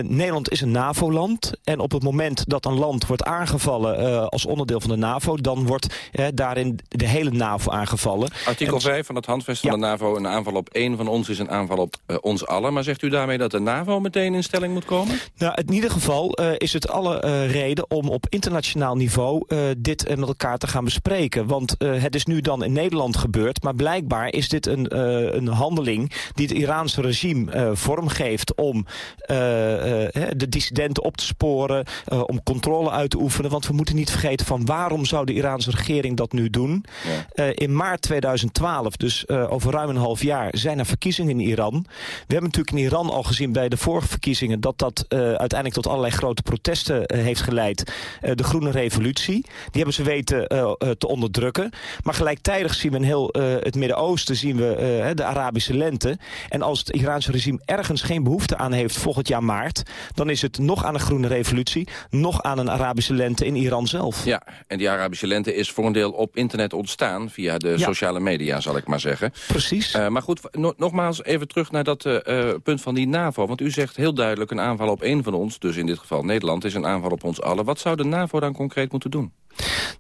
Nederland is een NAVO-land en op het moment dat een land wordt aangevallen als onderdeel van de NAVO, dan wordt daarin de hele hele NAVO aangevallen.
Artikel en, 5 van het handvest van de NAVO, een aanval op één van ons is een aanval op uh, ons allen. Maar zegt u daarmee dat de NAVO meteen in stelling moet komen?
Nou, in ieder geval uh, is het alle uh, reden om op internationaal niveau dit met elkaar te gaan bespreken. Want het is nu dan in Nederland gebeurd, maar blijkbaar is dit een, een handeling die het Iraanse regime vormgeeft om de dissidenten op te sporen, om controle uit te oefenen. Want we moeten niet vergeten van waarom zou de Iraanse regering dat nu doen? In maart 2012, dus over ruim een half jaar, zijn er verkiezingen in Iran. We hebben natuurlijk in Iran al gezien bij de vorige verkiezingen... dat dat uiteindelijk tot allerlei grote protesten heeft geleid. de Groene Revolutie. Die hebben ze weten te onderdrukken. Maar gelijktijdig zien we in heel het Midden-Oosten zien we de Arabische lente. En als het Iraanse regime ergens geen behoefte aan heeft volgend jaar maart... dan is het nog aan een groene revolutie, nog aan een Arabische lente in Iran zelf.
Ja, en die Arabische lente is voor een deel op internet ontstaan... via de sociale media, zal ik maar zeggen.
Precies. Uh,
maar goed, nogmaals even terug naar dat uh, punt van die NAVO. Want u zegt heel duidelijk een aanval op één van ons... dus in dit geval Nederland, is een aanval op ons allen. Wat zou de NAVO dan concreet moeten doen?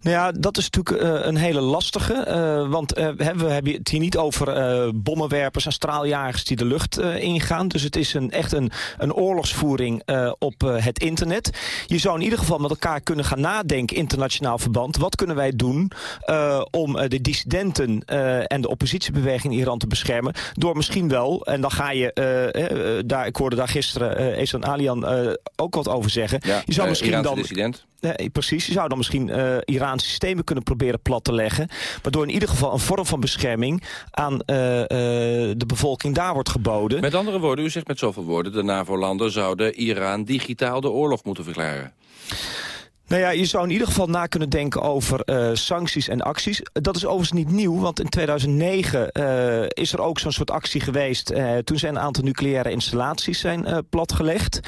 Nou ja, dat is natuurlijk uh, een hele lastige. Uh, want uh, we hebben het hier niet over bommenwerpers en straaljagers die de lucht ingaan. Dus het is een, echt een, een oorlogsvoering op het internet. Je zou in ieder geval met elkaar kunnen gaan nadenken, internationaal verband. Wat kunnen wij doen om de dissidenten en de oppositiebeweging in Iran te beschermen? Door misschien wel, en dan ga je, daar, ik hoorde daar gisteren Esan Alian ook wat over zeggen.
Ja,
je zou misschien dan.
dissident.
Nee, precies. Je zou dan misschien uh, Iraanse systemen kunnen proberen plat te leggen. Waardoor in ieder geval een vorm van bescherming aan uh, uh, de bevolking daar wordt geboden.
Met andere woorden, u zegt met zoveel woorden... de NAVO-landen zouden Iran digitaal de oorlog moeten verklaren.
Nou ja, je zou in ieder geval na kunnen denken over uh, sancties en acties. Dat is overigens niet nieuw, want in 2009 uh, is er ook zo'n soort actie geweest. Uh, toen zijn een aantal nucleaire installaties zijn platgelegd.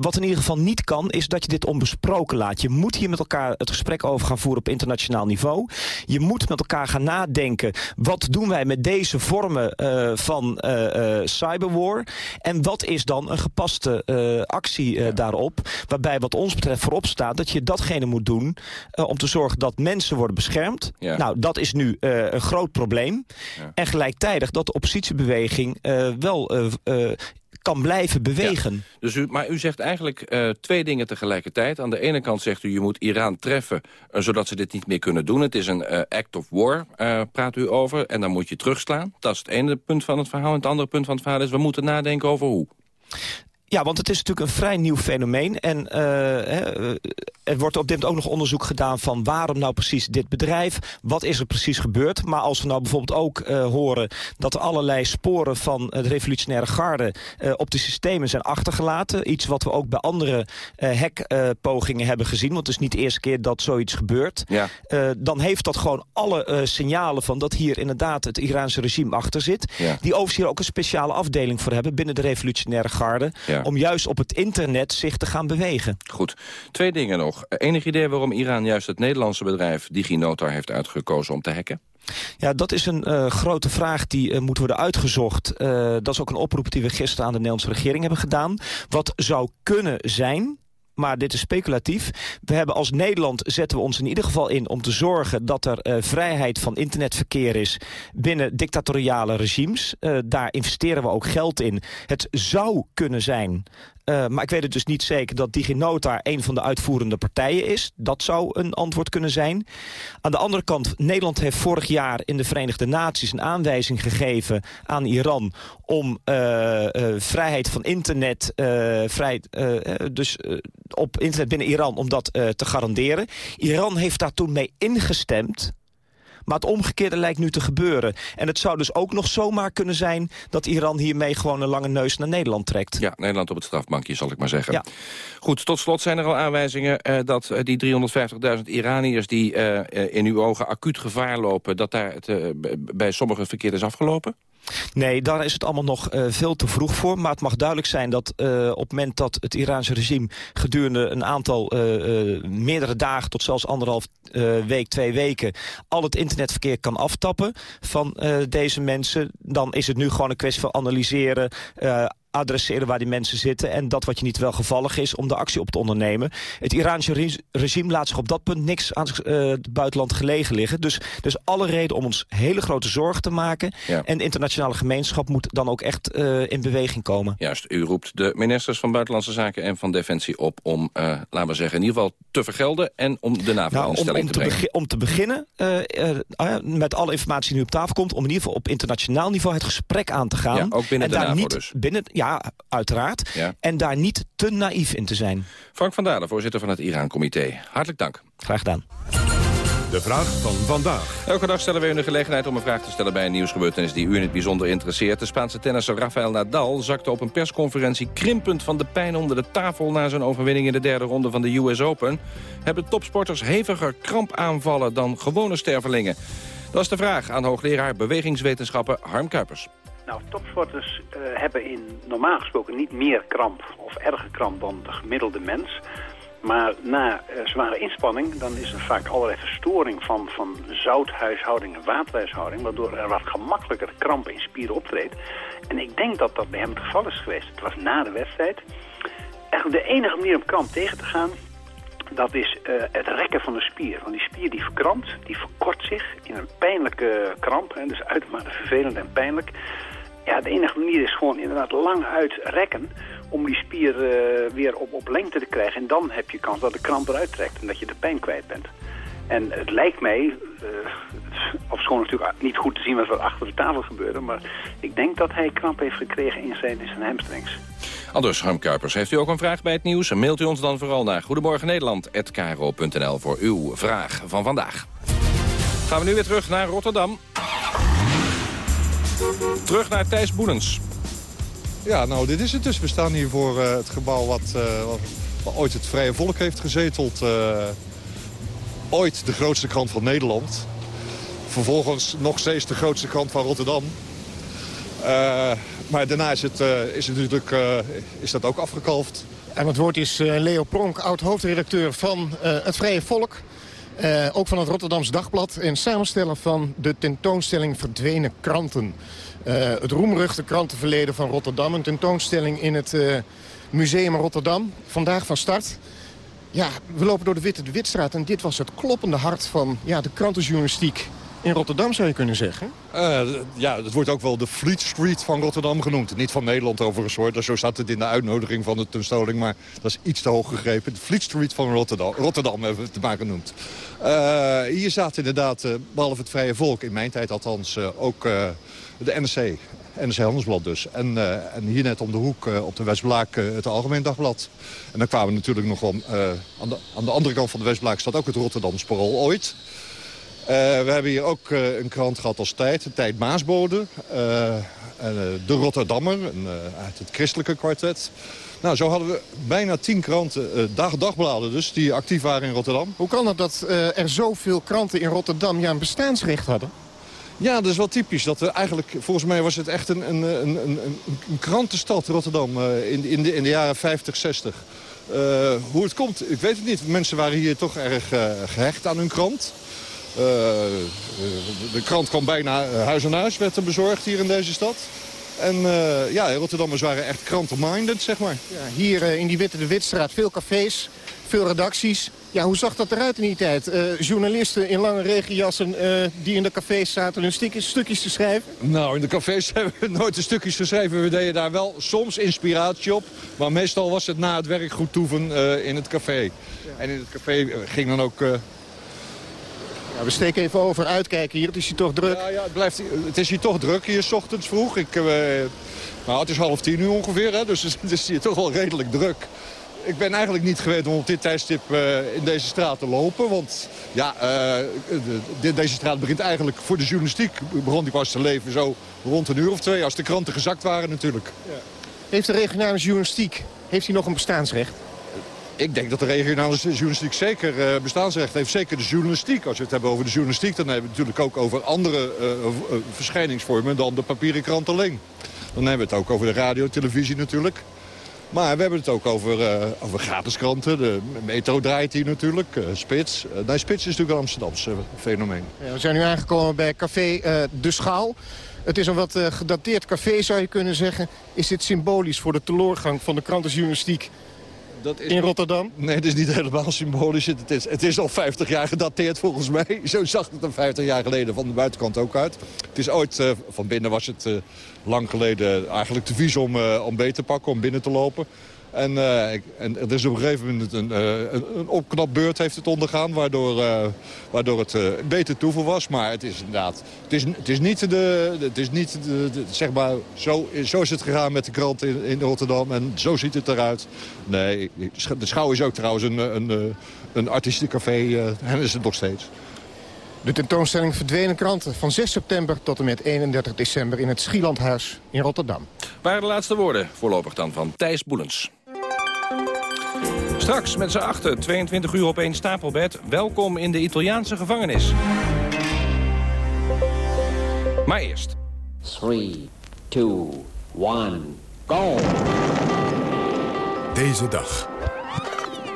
wat in ieder geval niet kan, is dat je dit onbesproken laat. Je moet hier met elkaar het gesprek over gaan voeren op internationaal niveau. Je moet met elkaar gaan nadenken, wat doen wij met deze vormen van cyberwar? En wat is dan een gepaste actie daarop? Waarbij wat ons betreft voorop staat dat je dat datgene moet doen uh, om te zorgen dat mensen worden beschermd.
Ja.
Nou, dat is nu uh, een groot probleem. Ja. En gelijktijdig dat de oppositiebeweging uh, wel kan blijven bewegen.
Ja. Dus u, maar u zegt eigenlijk uh, twee dingen tegelijkertijd. Aan de ene kant zegt u, je moet Iran treffen... Uh, zodat ze dit niet meer kunnen doen. Het is een uh, act of war, praat u over. En dan moet je terugslaan. Dat is het ene punt van het verhaal. En het andere punt van het verhaal is... we moeten nadenken over hoe.
Ja, want het is natuurlijk een vrij nieuw fenomeen. En uh, er wordt op dit moment ook nog onderzoek gedaan van waarom nou precies dit bedrijf? Wat is er precies gebeurd? Maar als we nou bijvoorbeeld ook uh, horen dat er allerlei sporen van het revolutionaire garde uh, op de systemen zijn achtergelaten. Iets wat we ook bij andere hackpogingen hebben gezien. Want het is niet de eerste keer dat zoiets gebeurt.
Ja.
dan heeft dat gewoon alle signalen van dat hier inderdaad het Iraanse regime achter zit.
Ja.
Die overigens hier ook een speciale afdeling voor hebben binnen de revolutionaire garde.
Ja
om juist op het internet zich te gaan bewegen.
Goed. Twee dingen nog. Enig idee waarom Iran juist het Nederlandse bedrijf DigiNotar heeft uitgekozen om te hacken?
Ja, dat is een uh, grote vraag die uh, moet worden uitgezocht. Uh, dat is ook een oproep die we gisteren aan de Nederlandse regering hebben gedaan. Wat zou kunnen zijn maar dit is speculatief. We hebben als Nederland zetten we ons in ieder geval in om te zorgen dat er uh, vrijheid van internetverkeer is binnen dictatoriale regimes. Uh, daar investeren we ook geld in. Het zou kunnen zijn uh, maar ik weet het dus niet zeker dat DigiNota een van de uitvoerende partijen is. Dat zou een antwoord kunnen zijn. Aan de andere kant, Nederland heeft vorig jaar in de Verenigde Naties... een aanwijzing gegeven aan Iran om vrijheid van internet... vrij, dus op internet binnen Iran, om dat te garanderen. Iran heeft daar toen mee ingestemd... Maar het omgekeerde lijkt nu te gebeuren. En het zou dus ook nog zomaar kunnen zijn... dat Iran hiermee gewoon een lange neus naar Nederland trekt.
Ja, Nederland op het strafbankje, zal ik maar zeggen.
Ja.
Goed, tot slot zijn er al aanwijzingen uh, dat uh, die 350.000 Iraniërs... die uh, in uw ogen acuut gevaar lopen... dat daar het bij sommigen verkeerd is afgelopen?
Nee, daar is het allemaal nog uh, veel te vroeg voor. Maar het mag duidelijk zijn dat uh, op het moment dat het Iraanse regime... gedurende een aantal uh, meerdere dagen tot zelfs anderhalf week, twee weken... al het internetverkeer kan aftappen van deze mensen... dan is het nu gewoon een kwestie van analyseren adresseren waar die mensen zitten... en dat wat je niet wel gevallig is om de actie op te ondernemen. Het Iraanse regime laat zich op dat punt niks aan uh, het buitenland gelegen liggen. Dus, dus alle reden om ons hele grote zorgen te maken.
Ja.
En de internationale gemeenschap moet dan ook echt uh, in beweging komen.
Juist, u roept de ministers van Buitenlandse Zaken en van Defensie op... om, uh, laten we zeggen, in ieder geval te vergelden... en om de NAVO-instelling
nou,
te, te brengen.
om te beginnen, met alle informatie die nu op tafel komt... om in ieder geval op internationaal niveau het gesprek aan te gaan.
Ja, ook binnen
en
de
daar
NAVO
niet
dus.
Binnen, ja, uiteraard.
Ja.
En daar niet te naïef in te zijn.
Frank van Dalen, voorzitter van het Iran-comité. Hartelijk dank.
Graag gedaan.
De vraag van vandaag.
Elke dag stellen we u de gelegenheid om een vraag te stellen bij een nieuwsgebeurtenis die u in het bijzonder interesseert. De Spaanse tennisser Rafael Nadal zakte op een persconferentie krimpend van de pijn onder de tafel na zijn overwinning in de derde ronde van de US Open. Hebben topsporters heviger krampaanvallen dan gewone stervelingen? Dat is de vraag aan hoogleraar bewegingswetenschappen Harm Kuipers.
Nou, topsporters uh, hebben in normaal gesproken niet meer kramp of erger kramp dan de gemiddelde mens. Maar na uh, zware inspanning, dan is er vaak allerlei verstoring van, van zouthuishouding en waterhuishouding, waardoor er wat gemakkelijker kramp in spieren optreedt. En ik denk dat dat bij hem het geval is geweest. Het was na de wedstrijd. Eigenlijk de enige manier om kramp tegen te gaan, dat is uh, het rekken van de spier. Want die spier die verkrampt, die verkort zich in een pijnlijke kramp. Hè, dus uitermate vervelend en pijnlijk. Ja, de enige manier is gewoon inderdaad lang uitrekken om die spier uh, weer op, op lengte te krijgen. En dan heb je kans dat de kramp eruit trekt en dat je de pijn kwijt bent. En het lijkt mij, uh, ofschoon natuurlijk niet goed te zien wat achter de tafel gebeurde... maar ik denk dat hij kramp heeft gekregen in zijn, in hamstrings.
Anders, Harm Kuipers, heeft u ook een vraag bij het nieuws? Mailt u ons dan vooral naar goedemorgennederland.kro.nl voor uw vraag van vandaag. Gaan we nu weer terug naar Rotterdam. Terug naar Thijs Boelens.
Ja, nou, dit is het dus. We staan hier voor uh, het gebouw wat, uh, wat, ooit het Vrije Volk heeft gezeteld. Uh, ooit de grootste krant van Nederland. Vervolgens nog steeds de grootste krant van Rotterdam. maar daarna is, het, is, het natuurlijk, is dat ook afgekalfd.
En het woord is Leo Pronk, oud-hoofdredacteur van het Vrije Volk. Uh, ook van het Rotterdams Dagblad. En samenstellen van de tentoonstelling Verdwenen Kranten. Uh, het roemruchte krantenverleden van Rotterdam. Een tentoonstelling in het uh, Museum Rotterdam. Vandaag van start. Ja, we lopen door de Witte de Witstraat. En dit was het kloppende hart van ja, de krantenjournalistiek in Rotterdam, zou je kunnen zeggen.
Uh, ja, het wordt ook wel de Fleet Street van Rotterdam genoemd. Niet van Nederland overigens hoor. Zo staat het in de uitnodiging van de tentoonstelling. Maar dat is iets te hoog gegrepen. De Fleet Street van Rotterdam, Rotterdam hebben we het maar genoemd. Uh, hier staat inderdaad, uh, behalve het Vrije Volk, in mijn tijd althans, ook de NRC. NRC Handelsblad dus. En, hier net om de hoek op de Westblaak het Algemeen Dagblad. En dan kwamen natuurlijk nog om... aan, de, aan de andere kant van de Westblaak staat ook het Rotterdamse Parool ooit. We hebben hier ook een krant gehad als Tijd, de Tijd Maasbode. de Rotterdammer, een, uit het christelijke kwartet. Nou, zo hadden we bijna tien kranten, dag, dagbladen dus, die actief waren in Rotterdam.
Hoe kan het dat er zoveel kranten in Rotterdam ja, een bestaansrecht hadden?
Ja, dat is wel typisch. Dat we eigenlijk, volgens mij was het echt een, een, een, een, een krantenstad Rotterdam in, in, de, in de jaren 50, 60. Uh, hoe het komt, ik weet het niet. Mensen waren hier toch erg uh, gehecht aan hun krant. De krant kwam bijna huis aan huis, werd er bezorgd hier in deze stad. En ja, Rotterdammers waren echt krantenminded, zeg maar.
Ja, hier in die Witte de Witstraat veel cafés, veel redacties. Ja, hoe zag dat eruit in die tijd? Uh, journalisten in lange regenjassen die in de cafés zaten hun stukjes, stukjes te schrijven?
Nou, in de cafés hebben we nooit de stukjes geschreven. We deden daar wel soms inspiratie op. Maar meestal was het na het werk goed toeven in het café. Ja. En in het café ging dan ook...
Ja, we steken even over, uitkijken hier. Het is hier toch druk?
Ja, ja het, blijft, het is hier toch druk, hier s ochtends vroeg. Ik, nou, het is half tien uur ongeveer, hè, dus het is hier toch wel redelijk druk ik ben eigenlijk niet gewend om op dit tijdstip uh, in deze straat te lopen. Want ja, uh, de, deze straat begint eigenlijk voor de journalistiek... begon die pas te leven zo rond een uur of twee... als de kranten gezakt waren natuurlijk. Ja.
Heeft de regionale journalistiek heeft hij nog een bestaansrecht?
Ik denk dat de regionale journalistiek zeker uh, bestaansrecht heeft. Zeker de journalistiek. Als we het hebben over de journalistiek... dan hebben we het natuurlijk ook over andere verschijningsvormen... dan de papieren krant alleen. Dan hebben we het ook over de radio, televisie natuurlijk... Maar we hebben het ook over, uh, over gratis kranten. De metro draait hier natuurlijk. Uh, Spits. Uh, Spits is natuurlijk een Amsterdamse fenomeen.
Ja, we zijn nu aangekomen bij café De Schaal. Het is een wat gedateerd café, zou je kunnen zeggen. Is dit symbolisch voor de teloorgang van de krantenjournalistiek dat is in Rotterdam?
Nee, het is niet helemaal symbolisch. Het is, het is al 50 jaar gedateerd volgens mij. Zo zag het er 50 jaar geleden van de buitenkant ook uit. Het is ooit, uh, van binnen was het uh, lang geleden eigenlijk te vies om, uh, om beet te pakken, om binnen te lopen. En, uh, en er is op een gegeven moment een, een, een opknapbeurt heeft het ondergaan... waardoor, uh, waardoor het uh, beter toeval was. Maar het is inderdaad... Het is, het is niet, de, het is niet de, de, zeg maar... Zo, zo is het gegaan met de krant in, in Rotterdam. En zo ziet het eruit. Nee, de Schouw is ook trouwens een, een, een artiestencafé. en is het nog steeds.
De tentoonstelling Verdwenen Kranten van 6 september tot en met 31 december in het Schielandhuis in Rotterdam.
Waren de laatste woorden voorlopig dan van Thijs Boelens. Straks met z'n achter 22 uur op één stapelbed. Welkom in de Italiaanse gevangenis. Maar eerst.
3, 2, 1, go!
Deze dag.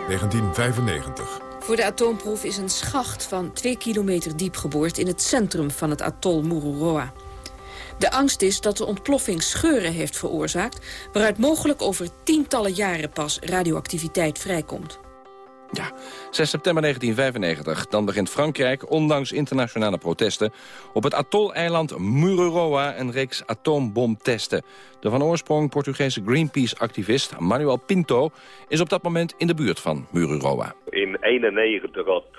1995.
Voor de atoomproef is een schacht van 2 kilometer diep geboord... in het centrum van het atol Mururoa. De angst is dat de ontploffing scheuren heeft veroorzaakt... waaruit mogelijk over tientallen jaren pas radioactiviteit vrijkomt.
Ja, 6 september 1995. Dan begint Frankrijk, ondanks internationale protesten... op het atol-eiland Mururoa een reeks atoombomtesten. De van oorsprong Portugese Greenpeace-activist Manuel Pinto... is op dat moment in de buurt van Mururoa.
In 1991 had uh,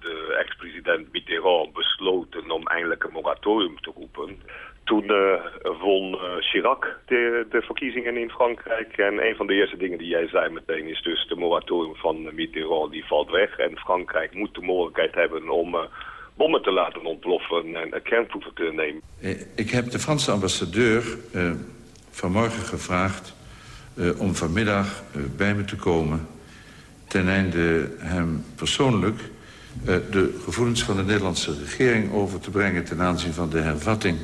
de ex-president Mitterrand besloten om eindelijk een moratorium te roepen... Toen uh, won Chirac de, verkiezingen in Frankrijk. En een van de eerste dingen die jij zei meteen is dus de moratorium van Mitterrand die valt weg. En Frankrijk moet de mogelijkheid hebben om bommen te laten ontploffen en kernproeven te nemen.
Ik heb de Franse ambassadeur vanmorgen gevraagd om vanmiddag bij me te komen... ten einde hem persoonlijk de gevoelens van de Nederlandse regering over te brengen... ten aanzien van de hervatting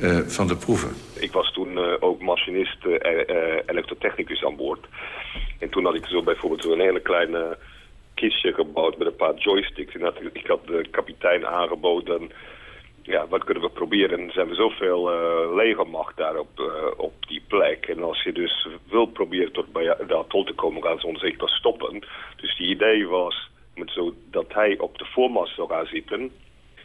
uh, van de proeven.
Ik was toen uh, ook machinist uh, elektrotechnicus aan boord. En toen had ik zo bijvoorbeeld zo'n hele kleine kistje gebouwd met een paar joysticks. En had, ik had de kapitein aangeboden, ja, wat kunnen we proberen? En er zijn we zoveel legermacht daar op, op die plek. En als je dus wil proberen tot bij de atol te komen, gaan ze zeker stoppen. Dus die idee was met zo, dat hij op de voormast zou gaan zitten...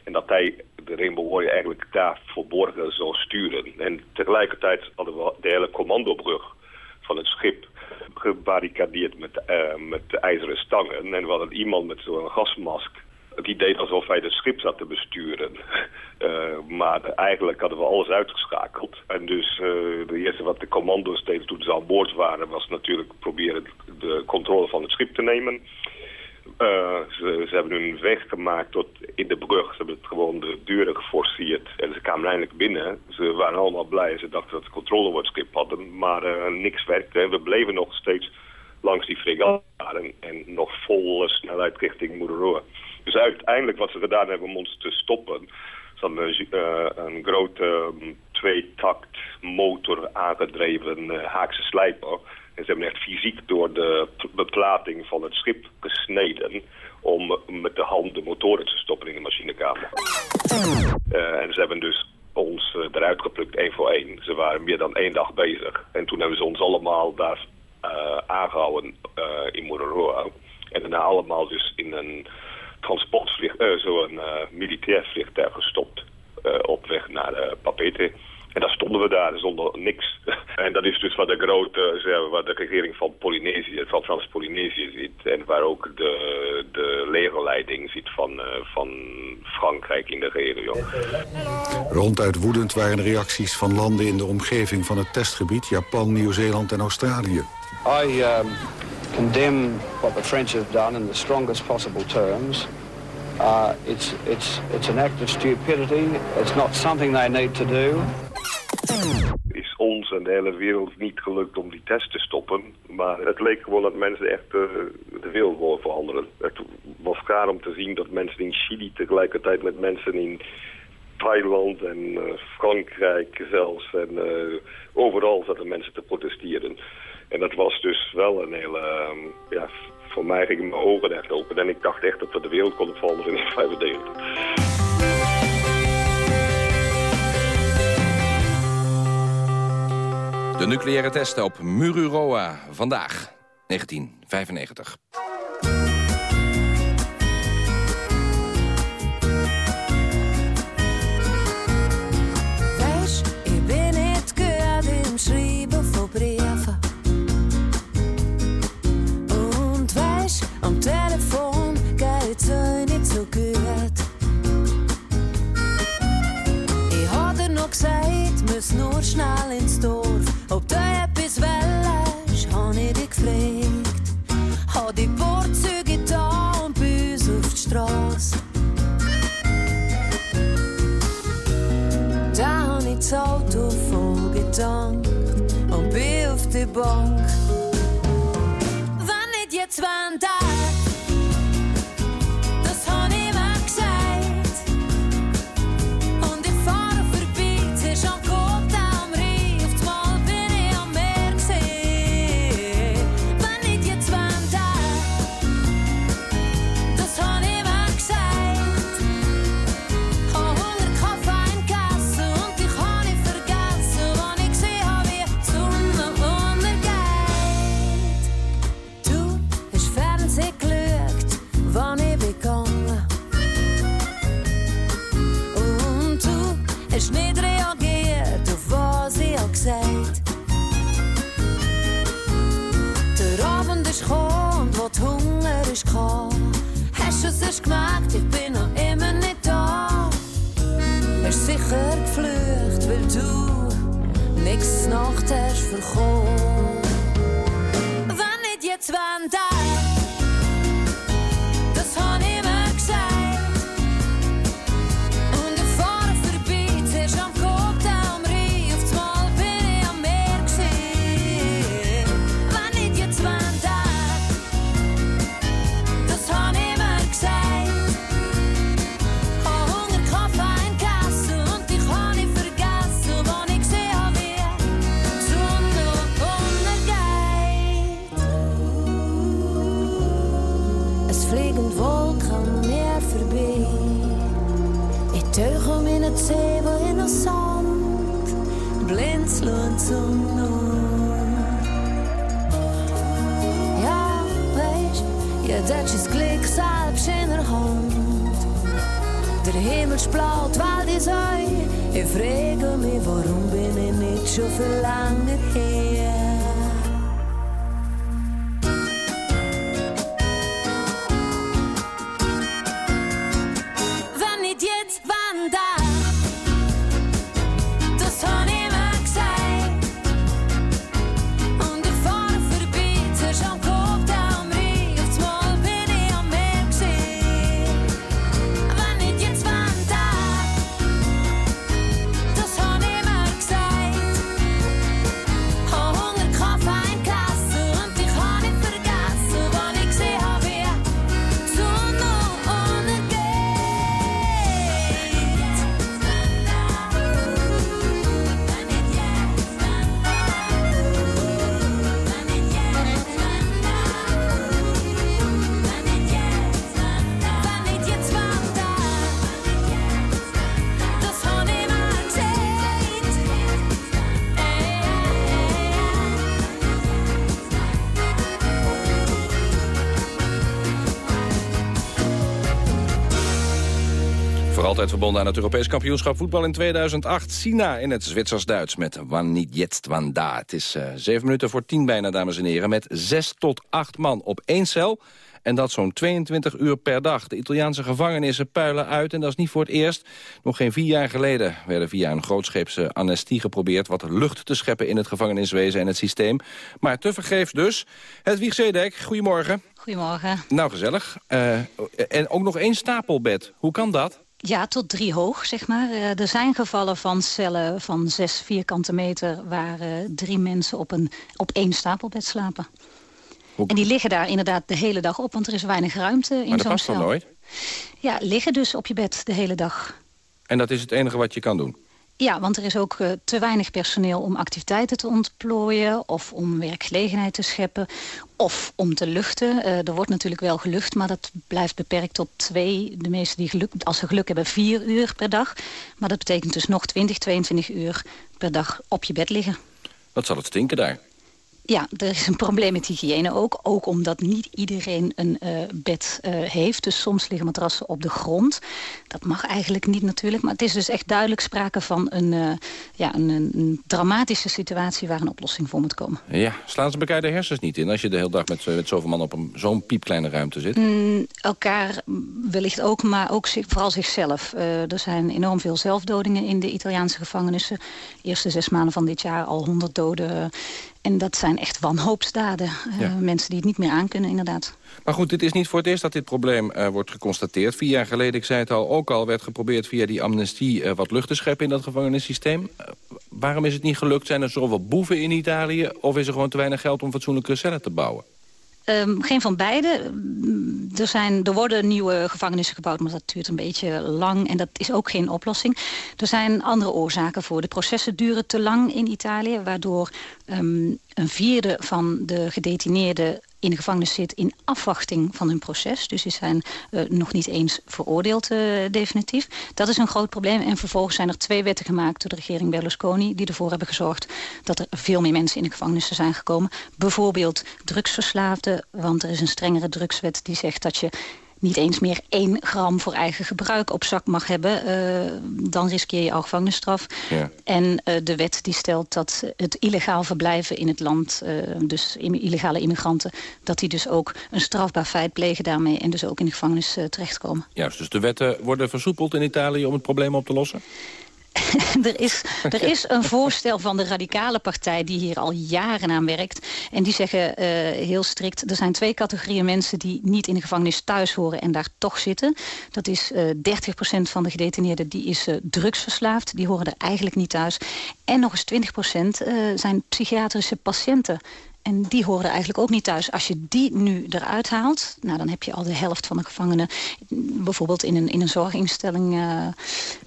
En dat hij de Rainbow Warrior eigenlijk daar verborgen zou sturen. En tegelijkertijd hadden we de hele commandobrug van het schip gebarricadeerd met, uh, met ijzeren stangen. En we hadden iemand met zo'n gasmask. Het idee alsof hij het schip zat te besturen. uh, maar eigenlijk hadden we alles uitgeschakeld. En dus uh, de eerste wat de commando's deden toen ze aan boord waren... was natuurlijk proberen de controle van het schip te nemen... Uh, ze, ze, hebben hun weg gemaakt tot in de brug. Ze hebben het gewoon de deuren geforceerd. En ze kwamen eindelijk binnen. Ze waren allemaal blij. Ze dachten dat ze controle over het schip hadden. Maar niks werkte. We bleven nog steeds langs die fregat en, nog vol snelheid richting Mururoa. Dus uiteindelijk wat ze gedaan hebben om ons te stoppen... Ze hadden uh, een grote um, twee-takt motor aangedreven Haakse slijper... En ze hebben echt fysiek door de beplating van het schip gesneden om met de hand de motoren te stoppen in de machinekamer. Uh, en ze hebben dus ons eruit geplukt één voor één. Ze waren meer dan één dag bezig. En toen hebben ze ons allemaal daar aangehouden in Mururoa. En daarna allemaal dus in een transportvliegtuig, zo'n militair vliegtuig gestopt. op weg naar Papete. En daar stonden we daar zonder niks. en dat is dus wat de grote, wat de regering van Polynesië, van Frans-Polynesië ziet. En waar ook de, de legerleiding ziet van, van Frankrijk in de regio.
Ronduit woedend waren de reacties van landen in de omgeving van het testgebied. Japan, Nieuw-Zeeland en Australië.
I um, condemn what the French have done in the strongest possible terms. Uh, it's, it's, it's an act of stupidity. It's not something they need to do
is ons en de hele wereld niet gelukt om die test te stoppen. Maar het leek gewoon dat mensen echt uh, de wereld wilden veranderen. Het was gaar om te zien dat mensen in Chili tegelijkertijd met mensen in Thailand en uh, Frankrijk zelfs. En uh, overal zaten mensen te protesteren. En dat was dus wel een hele... Um, ja, voor mij gingen mijn ogen echt open. En ik dacht echt dat we de wereld konden veranderen in 95.
De nucleaire testen op Mururoa. Vandaag, 1995. Voor altijd verbonden aan het Europees kampioenschap voetbal in 2008. Sina in het Zwitsers-Duits met Wan niet jetzt, wan da. Het is eh, zeven minuten voor tien bijna, dames en heren. Met zes tot acht man op één cel. En dat zo'n 22 uur per dag. De Italiaanse gevangenissen puilen uit en dat is niet voor het eerst. Nog geen vier jaar geleden werden via een grootscheepse amnestie geprobeerd... wat lucht te scheppen in het gevangeniswezen en het systeem. Maar tevergeefs dus. Hedwig Zedek, goedemorgen.
Goedemorgen.
Nou, gezellig. Eh, en ook nog één stapelbed. Hoe kan dat?
Ja, tot drie hoog, zeg maar. Eh, er zijn gevallen van cellen van zes vierkante meter... waar eh, drie mensen op, een, op één stapelbed slapen. En die liggen daar inderdaad de hele dag op, want er is weinig ruimte in
Maar dat
zo'n
past
cel.
toch nooit?
Ja, liggen dus op je bed de hele dag.
En dat is het enige wat je kan doen?
Ja, want er is ook eh, te weinig personeel om activiteiten te ontplooien... of om werkgelegenheid te scheppen, of om te luchten. Eh, er wordt natuurlijk wel gelucht, maar dat blijft beperkt tot twee. De meesten die geluk, als ze geluk hebben, vier uur per dag. Maar dat betekent dus nog 20, 22 uur per dag op je bed liggen.
Wat zal het stinken daar?
Ja, er is een probleem met hygiëne ook. Ook omdat niet iedereen een eh, bed eh, heeft. Dus soms liggen matrassen op de grond. Dat mag eigenlijk niet natuurlijk. Maar het is dus echt duidelijk sprake van een, eh, ja, een, een, dramatische situatie... waar een oplossing voor moet komen.
Ja, slaan ze elkaar de hersens niet in... als je de hele dag met, zo- met zoveel man op zo'n piepkleine ruimte zit?
Mm, elkaar wellicht ook, maar ook zich, vooral zichzelf. Er zijn enorm veel zelfdodingen in de Italiaanse gevangenissen. De eerste zes maanden van dit jaar al honderd doden. En dat zijn echt wanhoopsdaden. Uh, Mensen die het niet meer aankunnen, inderdaad.
Maar goed, dit is niet voor het eerst dat dit probleem uh, wordt geconstateerd. Vier jaar geleden, ik zei het al, ook al werd geprobeerd via die amnestie... Uh, wat lucht te scheppen in dat gevangenissysteem. waarom is het niet gelukt? Zijn er zoveel boeven in Italië? Of is er gewoon te weinig geld om fatsoenlijke cellen te bouwen?
Um, geen van beide. Er, zijn, er worden nieuwe gevangenissen gebouwd, maar dat duurt een beetje lang. En dat is ook geen oplossing. Er zijn andere oorzaken voor. De processen duren te lang in Italië... waardoor um, een vierde van de gedetineerden in de gevangenis zit in afwachting van hun proces. Dus ze zijn uh, nog niet eens veroordeeld uh, definitief. Dat is een groot probleem. En vervolgens zijn er twee wetten gemaakt door de regering Berlusconi... die ervoor hebben gezorgd dat er veel meer mensen in de gevangenissen zijn gekomen. Bijvoorbeeld drugsverslaafden, want er is een strengere drugswet die zegt dat je niet eens meer één gram voor eigen gebruik op zak mag hebben... Uh, dan riskeer je al gevangenisstraf. Ja. En uh, de wet die stelt dat het illegaal verblijven in het land... Uh, dus illegale immigranten... dat die dus ook een strafbaar feit plegen daarmee... en dus ook in de gevangenis terechtkomen.
Juist, dus de wetten worden versoepeld in Italië om het probleem op te lossen?
er, is, er is een voorstel van de radicale partij die hier al jaren aan werkt. En die zeggen uh, heel strikt, er zijn twee categorieën mensen die niet in de gevangenis thuis horen en daar toch zitten. Dat is uh, 30% van de gedetineerden die is uh, drugsverslaafd. Die horen er eigenlijk niet thuis. En nog eens 20% zijn psychiatrische patiënten. En die horen eigenlijk ook niet thuis. Als je die nu eruit haalt, nou, dan heb je al de helft van de gevangenen... bijvoorbeeld in een, in een zorginstelling. Uh,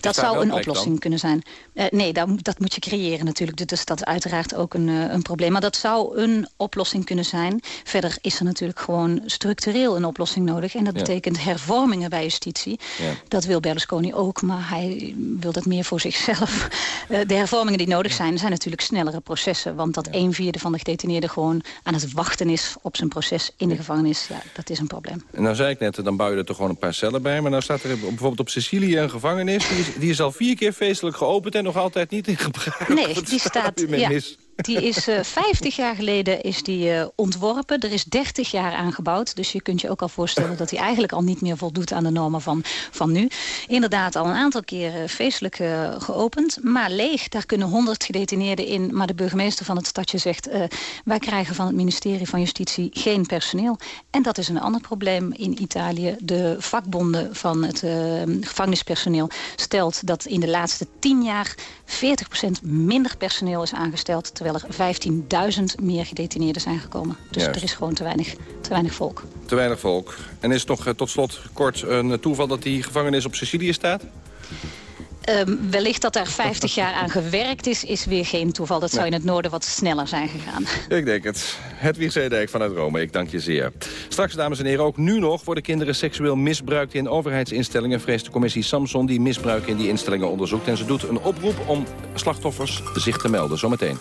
dat zou een oplossing kunnen zijn. Uh, nee, dat, dat, moet je creëren natuurlijk. Dus dat is uiteraard ook een, uh, een probleem. Maar dat zou een oplossing kunnen zijn. Verder is er natuurlijk gewoon structureel een oplossing nodig. En dat ja. betekent hervormingen bij justitie. Ja. Dat wil Berlusconi ook, maar hij wil dat meer voor zichzelf. de hervormingen die nodig zijn, zijn natuurlijk snellere processen. Want dat ja. een vierde van de gedetineerden gewoon aan het wachten is op zijn proces in de gevangenis. Ja, dat is een probleem.
En nou zei ik net, dan bouw je er toch gewoon een paar cellen bij. Maar nou staat er bijvoorbeeld op Sicilië een gevangenis. Die is, die is al vier keer feestelijk geopend en nog altijd niet in gebruik.
Nee, die staat... Ja. Mis? Die is uh, 50 jaar geleden is die, uh, ontworpen. Er is 30 jaar aan gebouwd. Dus je kunt je ook al voorstellen dat hij eigenlijk al niet meer voldoet aan de normen van, van nu. Inderdaad al een aantal keren feestelijk uh, geopend. Maar leeg, daar kunnen 100 gedetineerden in. Maar de burgemeester van het stadje zegt... Wij krijgen van het ministerie van Justitie geen personeel. En dat is een ander probleem in Italië. De vakbonden van het gevangenispersoneel stelt dat in de laatste 10 jaar 40% minder personeel is aangesteld... terwijl er 15.000 meer gedetineerden zijn gekomen. Dus Juist. er is gewoon te weinig, te weinig volk.
Te weinig volk. En is het nog uh, tot slot kort een toeval dat die gevangenis op Sicilië staat?
Um, wellicht dat daar 50 jaar aan gewerkt is, is weer geen toeval. Dat zou in het noorden wat sneller zijn gegaan.
Ik denk het. Hedwig Zeedijk vanuit Rome, ik dank je zeer. Straks, dames en heren, ook nu nog worden kinderen seksueel misbruikt in overheidsinstellingen. Vreest de commissie Samson die misbruik in die instellingen onderzoekt. En ze doet een oproep om slachtoffers zich te melden. Zometeen.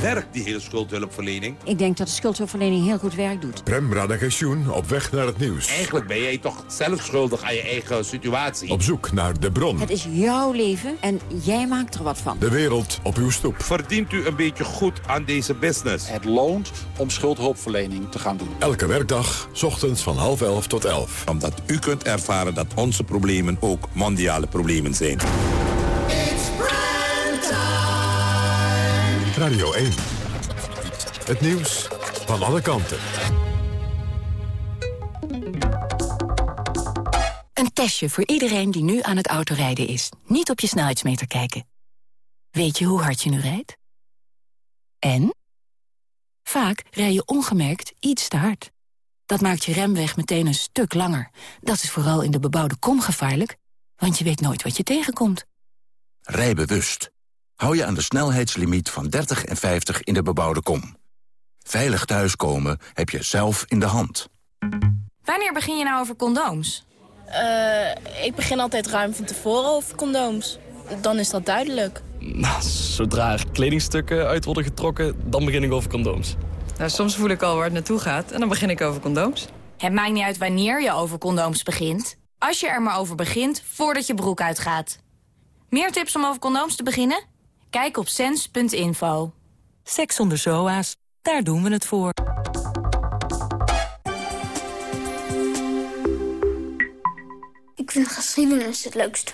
Werkt die hele schuldhulpverlening?
Ik denk dat de schuldhulpverlening heel goed werk doet.
Prem Radagensjoen op weg naar het nieuws.
Eigenlijk ben jij toch zelf schuldig aan je eigen situatie.
Op zoek naar de bron.
Het is jouw leven en jij maakt er wat van.
De wereld op uw stoep.
Verdient u een beetje goed aan deze business?
Het loont om schuldhulpverlening te gaan doen.
Elke werkdag, ochtends van half elf tot elf.
Omdat u kunt ervaren dat onze problemen ook mondiale problemen zijn.
Radio 1. Het nieuws van alle kanten.
Een testje voor iedereen die nu aan het autorijden is. Niet op je snelheidsmeter kijken. Weet je hoe hard je nu rijdt? En? Vaak rij je ongemerkt iets te hard. Dat maakt je remweg meteen een stuk langer. Dat is vooral in de bebouwde kom gevaarlijk, want je weet nooit wat je tegenkomt.
Rij bewust. Hou je aan de snelheidslimiet van 30 en 50 in de bebouwde kom. Veilig thuiskomen heb je zelf in de hand.
Wanneer begin je nou over condooms?
Uh, ik begin altijd ruim van tevoren over condooms. Dan is dat duidelijk.
Nou, zodra er kledingstukken uit worden getrokken, dan begin ik over condooms.
Nou, soms voel ik al waar het naartoe gaat en dan begin ik over condooms.
Het maakt niet uit wanneer je over condooms begint. Als je er maar over begint, voordat je broek uitgaat. Meer tips om over condooms te beginnen? Kijk op sens.info.
Seks zonder zoa's, daar doen we het voor.
Ik vind geschiedenis het leukst.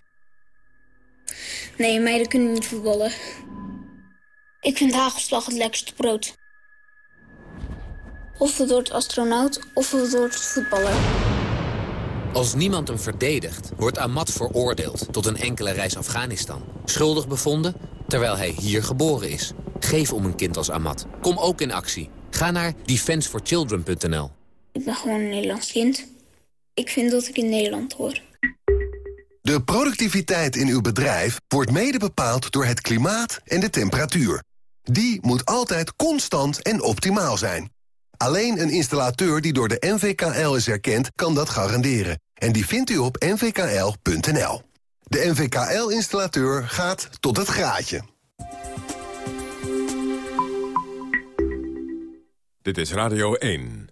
Nee, meiden kunnen niet voetballen. Ik vind hagelslag het lekkerste brood. Of het wordt astronaut, of het wordt voetballer.
Als niemand hem verdedigt, wordt Ahmad veroordeeld tot een enkele reis Afghanistan. Schuldig bevonden, terwijl hij hier geboren is. Geef om een kind als Ahmad. Kom ook in actie. Ga naar defenseforchildren.nl.
Ik ben gewoon een Nederlands kind. Ik vind dat ik in Nederland hoor.
De productiviteit in uw bedrijf wordt mede bepaald door het klimaat en de temperatuur. Die moet altijd constant en optimaal zijn. Alleen een installateur die door de NVKL is erkend, kan dat garanderen. En die vindt u op nvkl.nl. De NVKL-installateur gaat tot het graadje.
Dit is Radio 1.